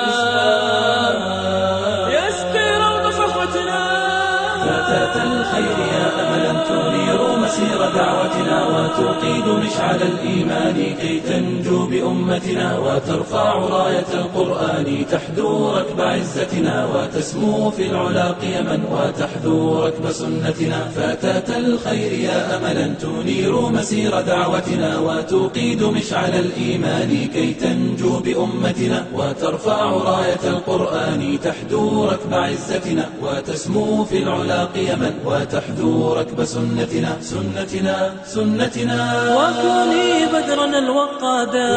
مسير دعوتنا وتوقيد مشعل الإيمان كي تنجو بأمتنا وترفع راية القرآن تحدو ركب عزتنا وتسمو في العلا قيما وتحذو ركب سنتنا فتاة الخير يا أملا تنير مسير دعوتنا وتوقيد مشعل الإيمان كي تنجو بأمتنا وترفع راية القرآن تحدو ركب عزتنا وتسمو في العلا قيما وتحذو ركب سنتنا سنتنا سنتنا. وكوني بدرنا الوقادا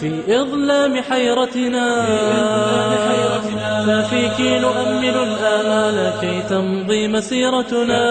في إظلام حيرتنا. ففيك نؤمل الآمال كي تمضي مسيرتنا.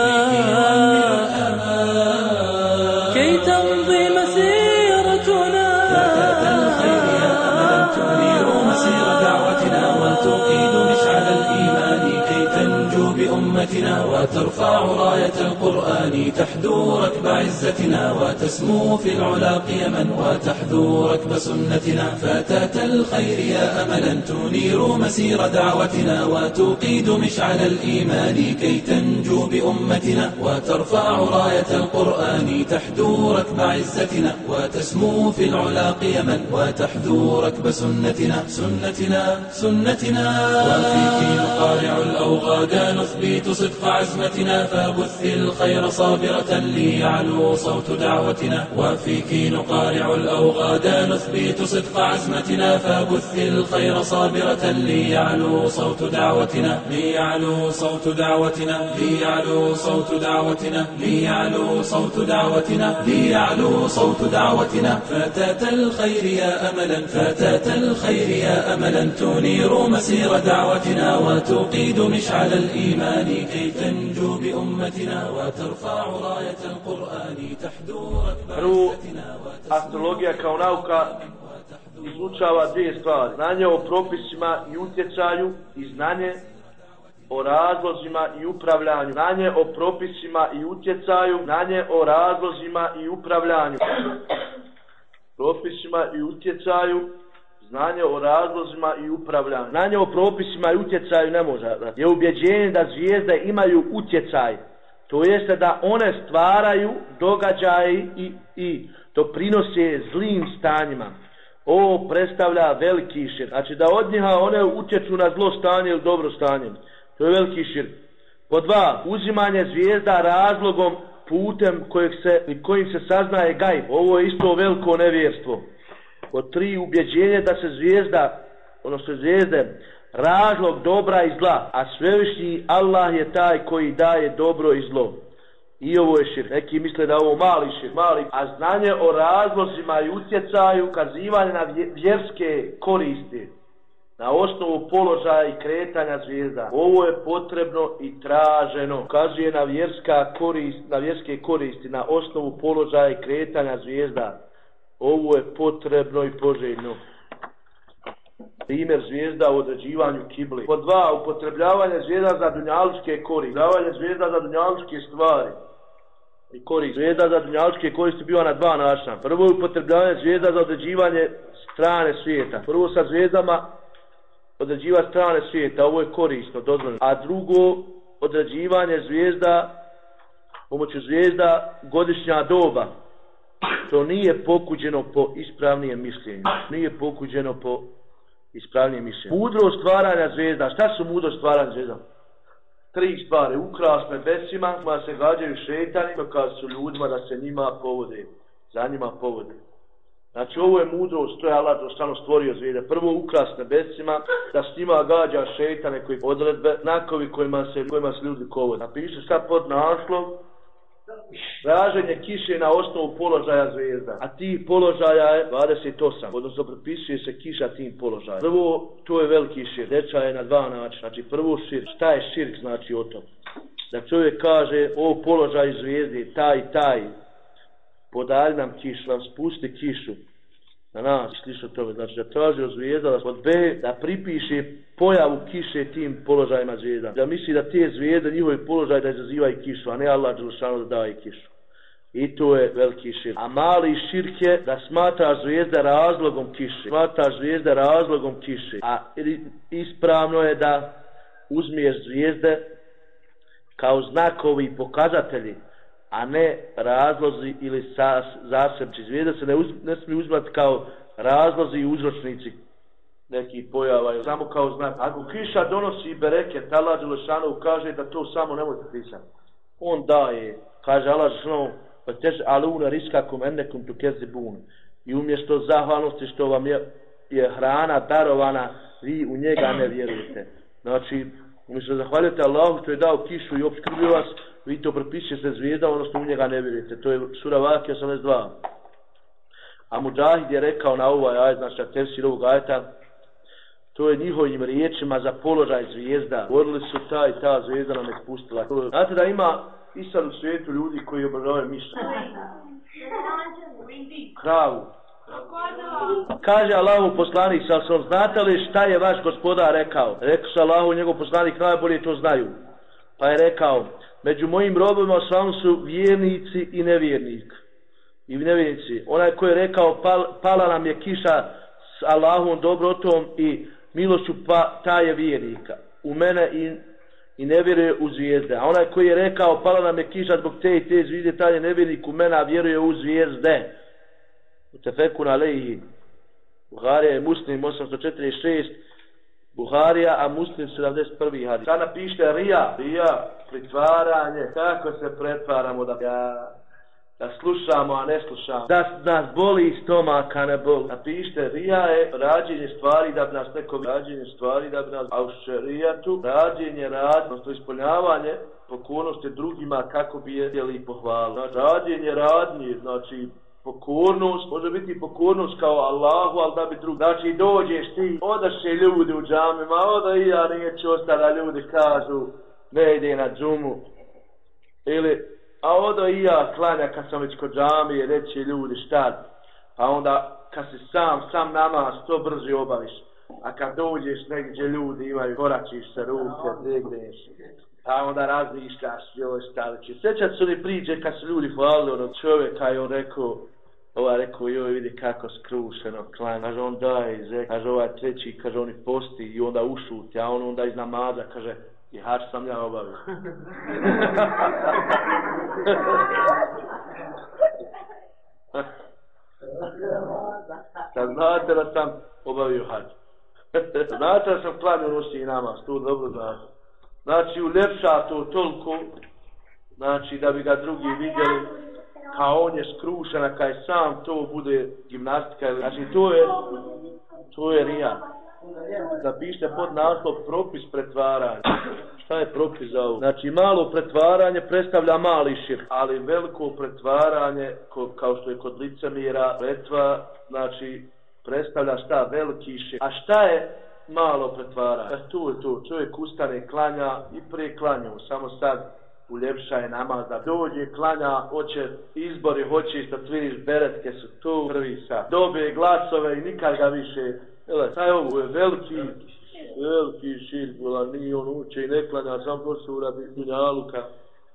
وترفع راية القرآن تحدو ركب عزتنا وتسمو في العلا قيما وتحذو ركب سنتنا. فتاة الخير يا أملا تنير مسير دعوتنا وتقيد مشعل الإيمان كي تنجو بأمتنا. وترفع راية القرآن تحدو ركب عزتنا وتسمو في العلا قيما وتحذو ركب سنتنا. سنتنا سنتنا. وفيك نقارع الأوغاد نثبت صدق عزمتنا فبث الخير صابرة ليعلو صوت دعوتنا. وفيك نقارع الأوغاد نثبت صدق عزمتنا فبث الخير صابرة ليعلو صوت دعوتنا. ليعلو صوت دعوتنا. ليعلو صوت دعوتنا. ليعلو صوت دعوتنا. ليعلو صوت دعوتنا. فتاة الخير يا أملا. فتاة الخير يا أملا. تنير مسير دعوتنا وتقيد مشعل الإيمان. كي تنجو بأمتنا وترفع راية القرآن تحدو ركب Prvo, عزتنا astrologija kao nauka izučava dvije stvari. Znanje o propisima i utjecaju i znanje o razlozima i upravljanju. Znanje o propisima i utjecaju, znanje o razlozima i upravljanju. (coughs) Propisima i utjecaju, znanje o razlozima i upravljanju. Znanje o propisima i utjecaju ne može. da- Je ubjeđenje da zvijezde imaju utjecaj. To jeste da one stvaraju događaje i, i to prinose zlim stanjima. Ovo predstavlja veliki šir. Znači da od njiha one utječu na zlo stanje ili dobro stanje. To je veliki šir. Po dva, uzimanje zvijezda razlogom putem kojeg se, kojim se saznaje gajb. Ovo je isto veliko nevjerstvo. Pod tri, ubjeđenje da se zvijezda, odnosno zvijezde, razlog dobra i zla, a svevišnji Allah je taj koji daje dobro i zlo. I ovo je šir. Neki misle da ovo mali šir, mali. A znanje o razlozima i utjecaju, kazivanje na vjerske koristi, na osnovu položaja i kretanja zvijezda. Ovo je potrebno i traženo. Ukazuje na vjerska korist, na vjerske koristi, na osnovu položaja i kretanja zvijezda. Ovo je potrebno i poželjno. Primjer zvijezda u određivanju kibli. Po dva, upotrebljavanje zvijezda za dunjalučke kori. Upotrebljavanje zvijezda za dunjalučke stvari. I kori. Zvijezda za dunjalučke koristi biva na dva načina. Prvo je upotrebljavanje zvijezda za određivanje strane svijeta. Prvo sa zvijezdama određiva strane svijeta, ovo je korisno, dozvoljeno. A drugo, određivanje zvijezda, pomoću zvijezda, godišnja doba. To nije pokuđeno po ispravnijem mišljenju. Nije pokuđeno po ispravnijem mišljenju. Mudro stvaranja zvezda. Šta su mudro stvaranja zvezda? Tri stvari. Ukras nebesima, koja se gađaju šetanima, kada su ljudima da se njima povode. Za njima povode. Znači ovo je mudrost, to je Allah Đelšanu stvorio zvijede. Prvo ukras nebesima, da s njima gađa šetane koji odredbe, znakovi kojima se, kojima se ljudi kovode. Napiše šta pod naslov, Raženje kiše na osnovu položaja zvijezda. A ti položaja je 28, odnosno propisuje se kiša tim položajem. Prvo, to je veliki širk. deča je na dva načina. Znači prvo širk. šta je širk znači o tom? Da čovjek kaže, o položaj zvijezde, taj, taj, podali nam kiš, nam spusti kišu na nas, slično tome. Znači da traži od zvijezda, da od B, da pripiše pojavu kiše tim položajima zvijezda. Da misli da te zvijezde, njihovi položaj da izazivaju kišu, a ne Allah Đelšanu da daje kišu. I to je veliki širk. A mali širk je da smatra zvijezda razlogom kiše. Smatra zvijezda razlogom kiše. A ispravno je da uzmiješ zvijezde kao znakovi i pokazatelji a ne razlozi ili sas, zasebči. Zvijezda se ne, uz, ne smije uzmati kao razlozi i uzročnici neki pojava, samo kao znak. Ako kiša donosi bereke, Allah Đelešanu kaže da to samo nemojte pisati. On daje, kaže Allah Đelešanu, pa tež aluna riskakum ennekum tu kezibun. I umjesto zahvalnosti što vam je, je hrana darovana, vi u njega ne vjerujete. Znači, Umjesto zahvaljujete Allahu što je dao kišu i obskrbio vas, vi to propisuje se zvijezda, ono što u njega ne vjerujete. To je sura Vaki 82. A Mujahid je rekao na ovaj ajet, znači na tefsir ovog ajeta, to je njihovim riječima za položaj zvijezda. Govorili su ta i ta zvijezda nam je spustila. Znate da ima i sad u svijetu ljudi koji obožavaju miša. Kravu. Kaže Allahu poslanik sa sam, znate li šta je vaš gospodar rekao? Rekao sa Allahu njegov poslanik, najbolje to znaju. Pa je rekao, među mojim robima samo su vjernici i nevjernik. I nevjernici. Onaj koji je rekao, pal, pala nam je kiša s Allahom dobrotom i milošću, pa ta je vjernika. U mene i, i ne vjeruje u zvijezde. A onaj koji je rekao, pala nam je kiša zbog te i te zvijezde, ta je nevjernik u mene, a vjeruje u zvijezde. Utefekun alejhi. Buharija je muslim 846, Buharija, a muslim 71. hadis. Sada napište rija, rija, pritvaranje, kako se pretvaramo da ja, da slušamo, a ne slušamo. Da nas boli stomak, a ne boli. Napište, rija je rađenje stvari da bi nas neko rađenje stvari da bi nas, a u šerijatu rađenje rad, to ispoljavanje pokornosti drugima kako bi je htjeli pohvaliti. Znači, rađenje radnje, znači pokornost, može biti pokornost kao Allahu, ali da bi drugi. Znači dođeš ti, odaše ljudi u džamima, oda i ja neću ostala ljudi kažu, ne ide na džumu. Ili, a oda i ja klanja kad sam već kod džamije, reći ljudi šta. Pa onda, kad si sam, sam namaz, to brzi obaviš. A kad dođeš negdje ljudi imaju, koračiš se ruke, digneš. Pa onda razmišljaš, joj stavići. Sjećat su li priđe kad su ljudi hvalili onog čovjeka i on rekao, ova rekao, joj vidi kako skrušeno klanja. kaže on daj zek, kaže ovaj treći, kaže oni posti i onda ušuti, a on onda iz namaza, kaže, i hač sam ja obavio. Kad znate da sam obavio hač. znate da sam klanio noći i namaz, to dobro znate. Znači, uljepša to toliko, znači, da bi ga drugi vidjeli, kao on je skrušena, kaj sam to bude gimnastika. Znači, to je, to je rija. Zapište pod naslov propis pretvaranja. Šta je propis za ovo? Znači, malo pretvaranje predstavlja mali šir, ali veliko pretvaranje, ko, kao što je kod licemira, pretva, znači, predstavlja šta veliki šir. A šta je malo pretvaranje? E, tu je to, čovjek ustane klanja i prije klanju, samo sad uljepša je namaz da dođe, klanja, hoće izbori, hoće što tviriš, beretke su tu, prvi sa, dobije glasove i nikad ga više, jele, taj ovo? Je veliki, veliki šir, bila, nije on uče i ne klanja, sam to su uradi dunjaluka,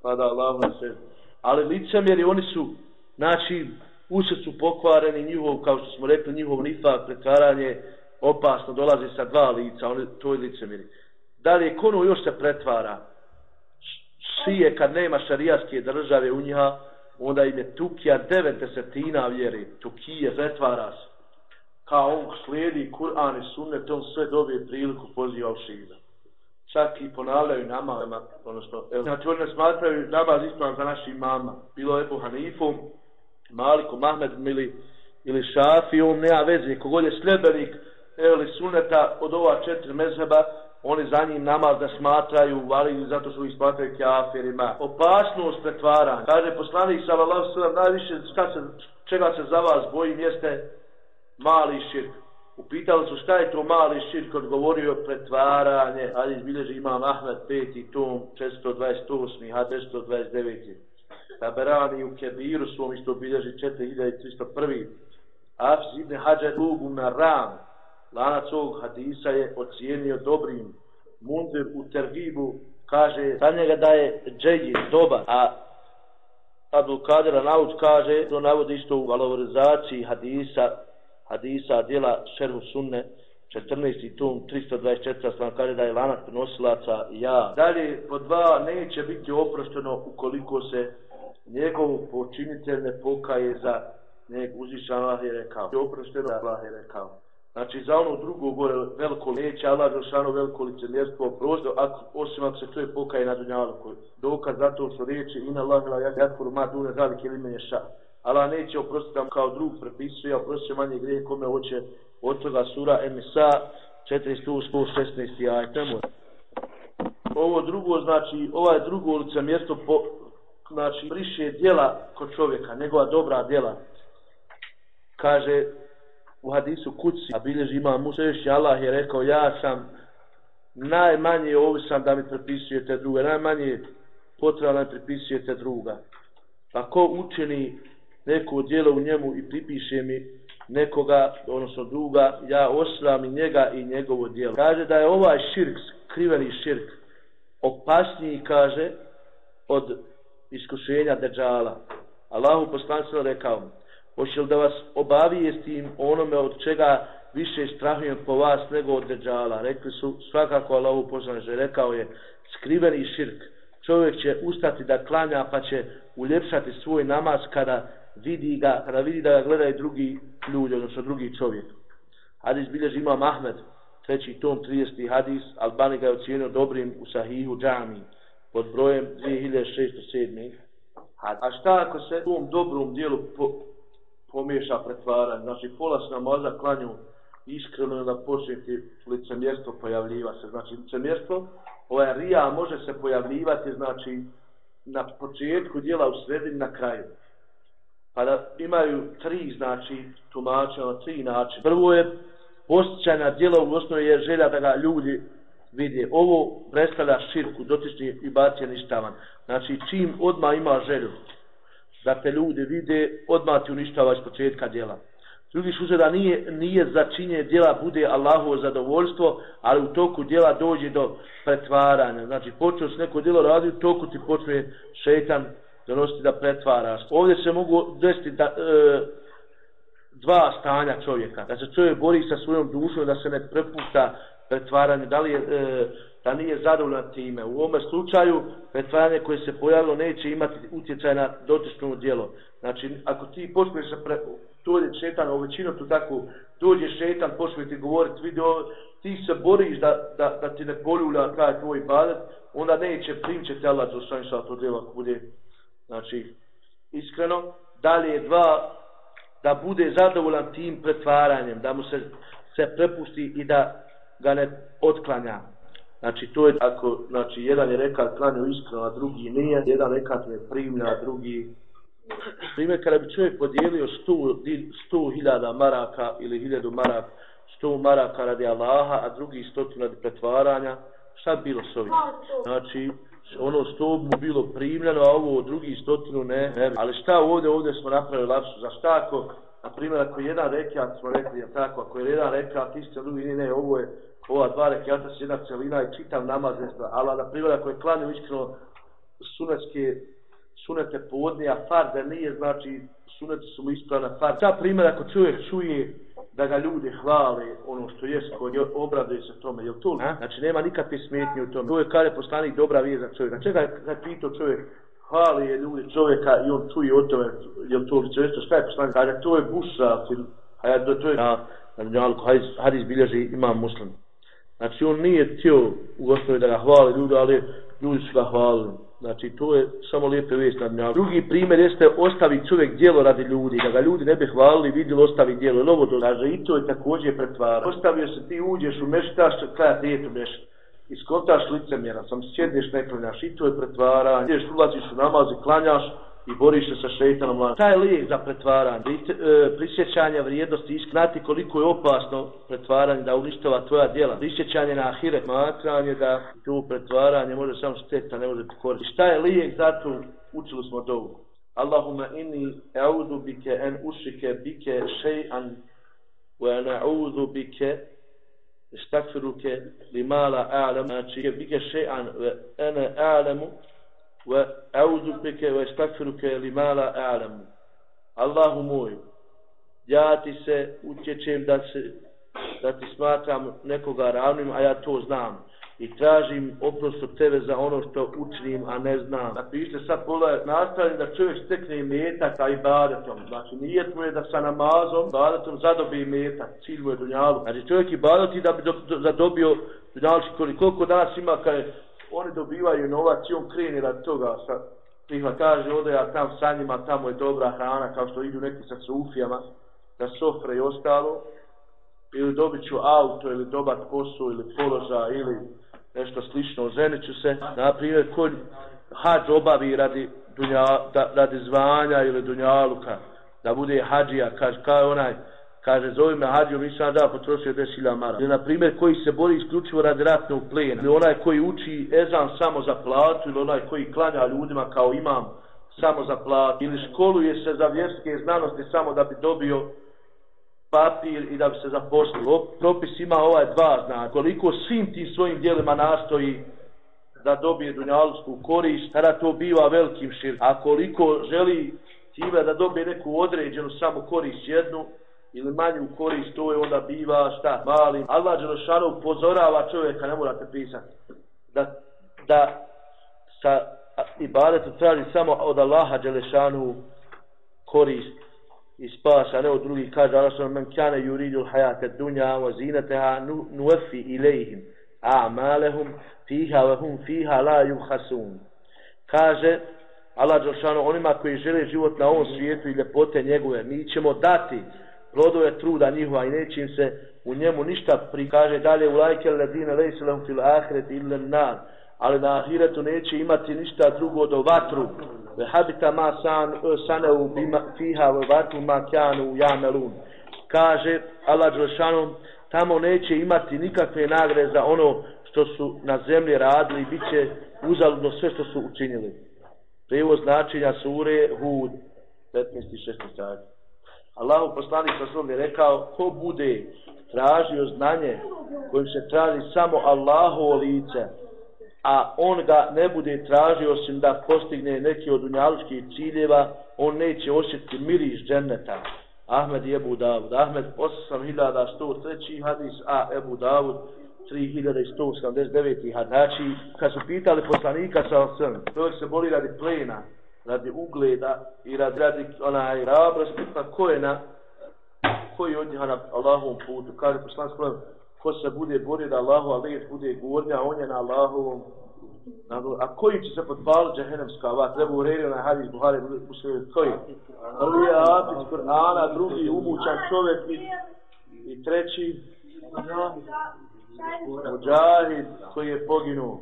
pa da lavno se, ali licemjeri, oni su, znači, u su pokvareni, njihov, kao što smo rekli, njihov nifak, pretvaranje, opasno, dolazi sa dva lica, oni, to je licemjeri. Dalje, kono još se pretvara, šije kad nema šarijaske države u njiha, onda im je tukija devet desetina vjeri, tukije, zetvara se. Kao on slijedi Kur'an i sunnet, on sve dobije priliku poziva u šida. Čak i ponavljaju namazima, odnosno, znači oni ne smatraju namaz ispravan za naši mama. Bilo je po Hanifu, Maliku, Mahmed ili, ili Šafi, on nema veze, kogod je sljedbenik, ili sunneta od ova četiri mezheba, oni za njim namaz da smatraju valiju zato što ih smatraju kafirima. Opasnost pretvaranja. Kaže poslanik sallallahu sallam najviše šta se, čega se za vas bojim jeste mali širk. Upitali su šta je to mali širk odgovorio pretvaranje. Ali izbilježi imam Ahmed 5. tom 428. a 429. Taberani u Kebiru svom isto bilježi 4301. Afz ibn Hađar Ugu na Ram lanac ovog hadisa je ocijenio dobrim. Mundir u Tergibu kaže za njega da je džeji dobar, a Abdul Kadir Anauć kaže, to navodi isto u valorizaciji hadisa, hadisa djela Šerhu Sunne, 14. tom, 324. sam kaže da je lanac prenosilaca ja. Dalje, po dva, neće biti oprošteno ukoliko se njegov počinitelj ne pokaje za njeg uzvišan Allah je rekao. Oprošteno Allah je rekao. Znači za ono drugo gore veliko neće Allah Žešanu veliko licemjerstvo prosto ako, osim ako se to je pokaje na dunjalu dokaz zato što riječi ina Allah la jakfur ma dune zalike ili menje ša Allah neće oprostiti nam kao drug prepisuje oprostiti manje grije kome hoće od toga sura Enisa 416. aj ovo drugo, znači, ovaj drugo lice mjesto po, znači, briše djela kod čovjeka, njegova dobra djela. Kaže u hadisu kuci, a bilježi ima Musa, Allah je rekao, ja sam najmanje ovisan da mi prepisujete druga, najmanje potrebno da mi prepisujete druga. Pa ko učini neko djelo u njemu i pripiše mi nekoga, odnosno druga, ja osram i njega i njegovo djelo. Kaže da je ovaj širk, kriveni širk, opasniji, kaže, od iskušenja deđala. Allahu poslanstvo rekao, hoće li da vas obavijestim onome od čega više strahujem po vas nego od deđala. Rekli su, svakako Allahu poslanstvo rekao je, skriveni širk, čovjek će ustati da klanja pa će uljepšati svoj namaz kada vidi ga, kada vidi da ga gledaju drugi ljudi, odnosno drugi čovjek. Hadis bilježi imam Ahmed, treći tom 30. hadis, Albani ga je ocijenio dobrim u Sahihu Džami, pod brojem 2607. A šta ako se u ovom dobrom dijelu po, pomiješa pretvaranje? Znači, pola se namaza klanju iskreno da početi licemjerstvo pojavljiva se. Znači, licemjerstvo, ovaj rija može se pojavljivati, znači, na početku dijela u sredini na kraju. Pa da imaju tri, znači, tumače, na tri načine. Prvo je postičajna djela u osnovi je želja da ga ljudi vidje. Ovo predstavlja širku, dotični i bacija ništavan. Znači, čim odma ima želju da te ljudi vide, odmah ti uništava iz početka djela. Drugi služe da nije, nije za činje djela bude Allahovo zadovoljstvo, ali u toku djela dođe do pretvaranja. Znači, počeo se neko djelo radi, u toku ti počne šetan donositi da pretvaraš. Ovdje se mogu desiti da, e, dva stanja čovjeka. Da se čovjek bori sa svojom dušom, da se ne prepušta pretvaranje, da li je, e, da nije zadovoljan time. U ovome slučaju, pretvaranje koje se pojavilo neće imati utjecaj na dotično djelo. Znači, ako ti počneš sa pre, dođe šetan, u većinu tu tako, dođe šetan, počne ti govoriti, video, ti se boriš da, da, da ti ne poljulja taj tvoj badet, onda neće primčeti Allah za svojim sa to djelo, ako bude, znači, iskreno. Dalje, dva, da bude zadovoljan tim pretvaranjem, da mu se, se prepusti i da ga ne otklanja. Znači, to je ako, znači, jedan je rekao klanio iskreno, a drugi nije, jedan rekao je primlja, a drugi... Primjer, kada bi čovjek podijelio sto, sto hiljada maraka ili hiljadu maraka, sto maraka radi Allaha, a drugi stotinu radi pretvaranja, šta bi bilo s ovim? Znači, ono sto mu bilo primljeno, a ovo drugi stotinu ne, ne. Ali šta ovdje, ovdje smo napravili lapsu, za šta ako, na primjer, ako jedan rekat smo rekli, je tako, ako je jedan rekat isto drugi, ne, ne, ovo je, ova dva rekiata se jedna celina i čitav namaz, ali na primjer, ako je klanio iskreno sunetske, sunete povodne, a farde nije, znači, sunete su mu ispravna farde. Ta primjer, ako čovjek čuje da ga ljudi hvale ono što je ko je obraduje se tome, je to? A? Znači nema nikakve smetnje u tome. To je kada je poslanik dobra vijest za čovjeka. Čega je pitao čovjek hvali je ljudi čovjeka i on čuje o tome, je to li čovjek, šta je poslanik? Kaže, to je buša, a ja to, je na, na dunjalku, hadis, hadis bilježi imam muslim. Znači on nije htio u osnovi da ga hvali ljudi, ali ljudi su ga hvalili. Znači, to je samo lijepe vijest na dnjavu. Drugi primjer jeste ostavi čovjek djelo radi ljudi, da ga ljudi ne bi hvalili, vidjeli, ostavi djelo. Novo to kaže, i to je također pretvara. Ostavio se, ti uđeš u meštaš, kada ti je to meštaš. Iskontaš licemjera, sam sjedneš, ne klanjaš, i to je pretvaranje, Ideš, ulaziš u namaz i klanjaš, i boriš se sa šeitanom. Taj lijek za pretvaranje, e, prisjećanje vrijednosti, isknati koliko je opasno pretvaranje da uništava tvoja djela. Prisjećanje na ahiret, matranje da to pretvaranje može samo šteta, ne može pokoriti. Šta je lijek za to? Učili smo dovu. Allahumma inni e'udu bike en ušike bike še'an wa na'udhu bike istakfiruke limala a'lam znači bike še'an wa ana a'lamu wa a'udhu bika wa astaghfiruka lima la a'lam. Allahu moj, ja ti se utječem da se da ti smatram nekoga ravnim, a ja to znam. I tražim oprost od tebe za ono što učinim, a ne znam. Da pište sad pola, nastavim da čovjek stekne metak sa ibadetom. Znači, nije mu je da sa namazom, ibadetom zadobi metak, cilj mu je dunjalu. Znači, čovjek ibadeti da bi do, do, zadobio dunjalu, koliko danas ima kada oni dobivaju novac i on kreni rad toga sa njima. Kaže ode ja tam sa njima tamo je dobra hrana kao što idu neki sa sufijama da sofre i ostalo. Ili dobit ću auto ili dobar posao ili položa ili nešto slično, ženit ću se, na primjer, koji hađ obavi radi, dunja, da, radi zvanja ili dunjaluka, da bude hađija, kaže, kao onaj, kaže, zove me hađiju, nisam da potrošio 10.000 mara. Ili, na primjer, koji se bori isključivo radi ratnog plena, ili onaj koji uči ezan samo za platu, ili onaj koji klanja ljudima kao imam samo za platu, ili školuje se za vjerske znanosti samo da bi dobio papir i da bi se zaposlio. Propis ima ovaj dva znači. Koliko svim tim svojim dijelima nastoji da dobije dunjalsku korist, tada to biva velikim šir. A koliko želi time da dobije neku određenu samo korist jednu, ili manju korist, to je onda biva šta, mali. Allah Đelešanu upozorava čovjeka, ne morate pisati, da, da sa ibadetom traži samo od Allaha Đelešanu korist i spasa, ne od drugih. Kaže Allah sallam, men kane yuridul hajate dunja wa zinateha nuefi ilihim a'malehum fiha wa hum fiha la yuhasun. Kaže Allah Đelešanu, onima koji žele život na ovom svijetu i ljepote njegove, mi ćemo dati plodove truda njihova i neće im se u njemu ništa prikaže dalje u lajke ladine lejselom fil ahireti illa nar ali na ahiretu neće imati ništa drugo do vatru ve habita ma san sane u bima fiha ve vatru ma kanu jamelun kaže Allah Đelšanom tamo neće imati nikakve nagrade za ono što su na zemlji radili bit će uzaludno sve što su učinili prevoz značenja sure Hud 15. i 16. Allahu poslanik sa svom je rekao ko bude tražio znanje kojim se traži samo Allahu lice a on ga ne bude tražio osim da postigne neki od unjaličkih ciljeva on neće osjetiti miris dženneta. Ahmed i Ebu Davud. Ahmed 8103 hadis a Ebu Davud 3179 hadis. Znači kad su pitali poslanika sa osam to se boli radi plena radi ugleda i radi, radi onaj rabrosti, pa ko je na koji od njih na Allahovom putu, kaže poslanski ko se bude borio da Allahu alijed bude gornja, on je na Allahovom a koji će se podpaliti džahenemska vat, treba uredio na hadis Buhari, muslim, koji? Prvi je Afiz Kur'ana, drugi umućan čovjek i, i treći Mujahid koji je poginuo.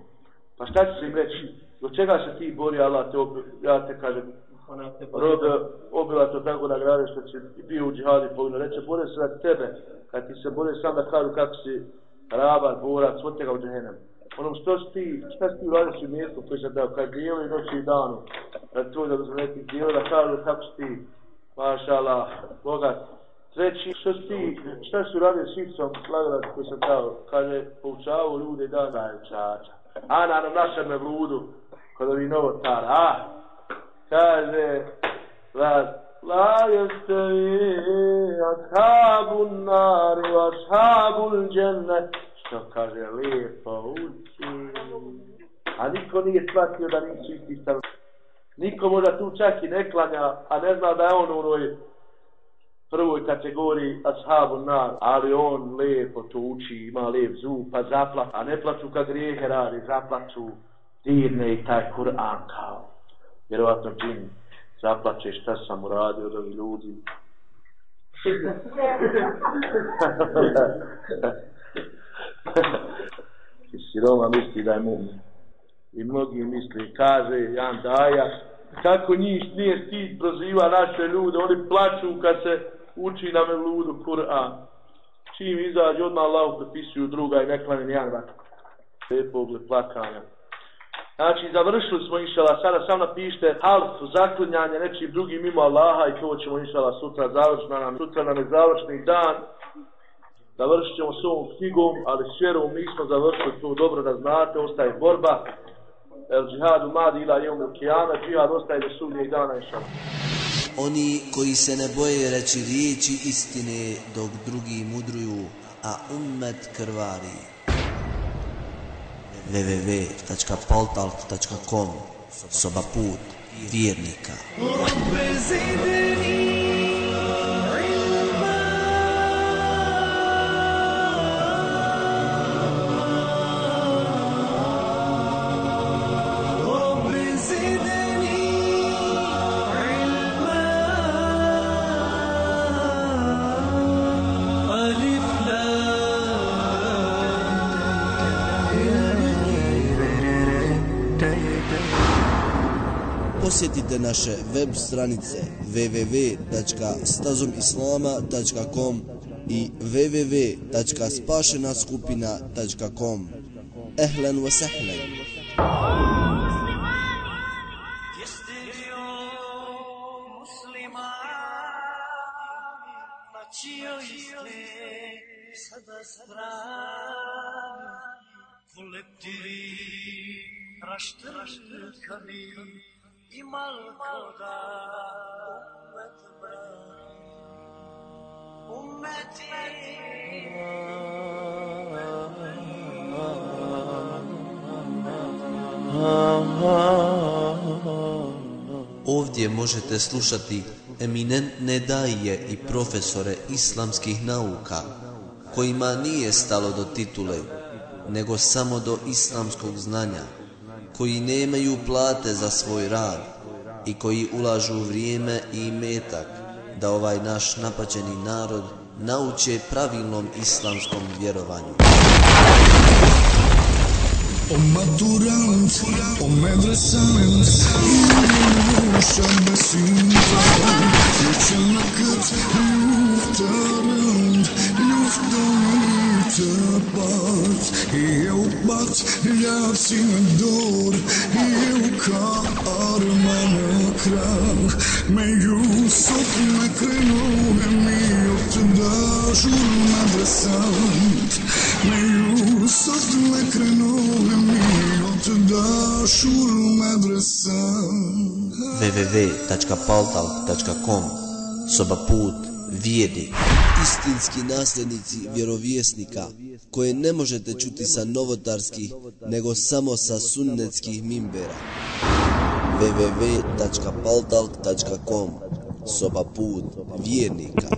Pa šta će se im reći? Do čega se ti bori, Allah te obi, ja te kažem, rod obila to tako da grade što će bio u džihadi poginu. Reče, bore se radi tebe, kad ti se bore sam da kažu kako si rabar, borac, od tega u džahenem. Onom što si ti, šta si ti uradio si mjestu koji sam dao, kad dijelo i noći i danu, da to da uzme neki dijelo, da kažu kako si ti, maša Allah, bogat. Treći, što si ti, šta si uradio s Icom, slagodat koji se dao, kaže, poučavao ljude da daju čača. A na našem vludu, kod ovi novotar, a, kaže, la, la jestevi ashabu nari, ashabu l'đenne, što kaže, lijepo uči. A niko nije shvatio da nisu isti stav. Niko možda tu čak i ne klanja, a ne zna da je on u onoj prvoj kategoriji ashabu nar, ali on lijepo to uči, ima lijep zub, pa zaplat, a ne plaću kad grijehe radi, zaplaću dirne i taj Kur'an kao. Vjerovatno čini zaplače šta sam uradio od ovih ljudi. I siroma misli da je mumin. I mnogi misli, kaže Jan Daja, kako njih nije stid proziva naše ljude, oni plaću kad se uči na ludu Kur'an. Čim izađe, odmah Allah prepisuju druga i neklani Jan Daja. Lijepo ugled plakanja. Znači, završili smo inšala, sada sam napište half, zaklinjanje nečim drugim mimo Allaha i to ćemo inšala sutra završna nam, sutra nam je završni dan. Završit ćemo s ovom knjigom, ali s vjerom nismo završili to dobro da znate, ostaje borba. El džihadu madi ila jemu kijana, džihad ostaje do sudnijeg dana inšala. Oni koji se ne boje reći riječi istine dok drugi mudruju, a ummet krvari www.poltalk.com Soba put vjernika. Posjetite naše web stranice www.stazomislama.com i www.spašenaskupina.com Ehlen wa sahlen. I malo da umet Ovdje možete slušati eminentne daje i profesore islamskih nauka kojima nije stalo do titule, nego samo do islamskog znanja, koji nemaju plate za svoj rad i koji ulažu vrijeme i metak da ovaj naš napaćeni narod nauče pravilnom islamskom vjerovanju. O maturant, o medresant, imamo šarbe sinta, sjeća na krt, luftarant, luftarant, pat, i je u pat, ljaci na dor, i je u karma na krah, me Jusuf me krenuo, mi od tada žur medresant, me Jusuf me krenuo, www.paltal.com Soba put vjernik. Istinski nasljednici vjerovjesnika koje ne možete čuti sa novotarskih nego samo sa sunnetskih mimbera www.paltalk.com Soba put vjernika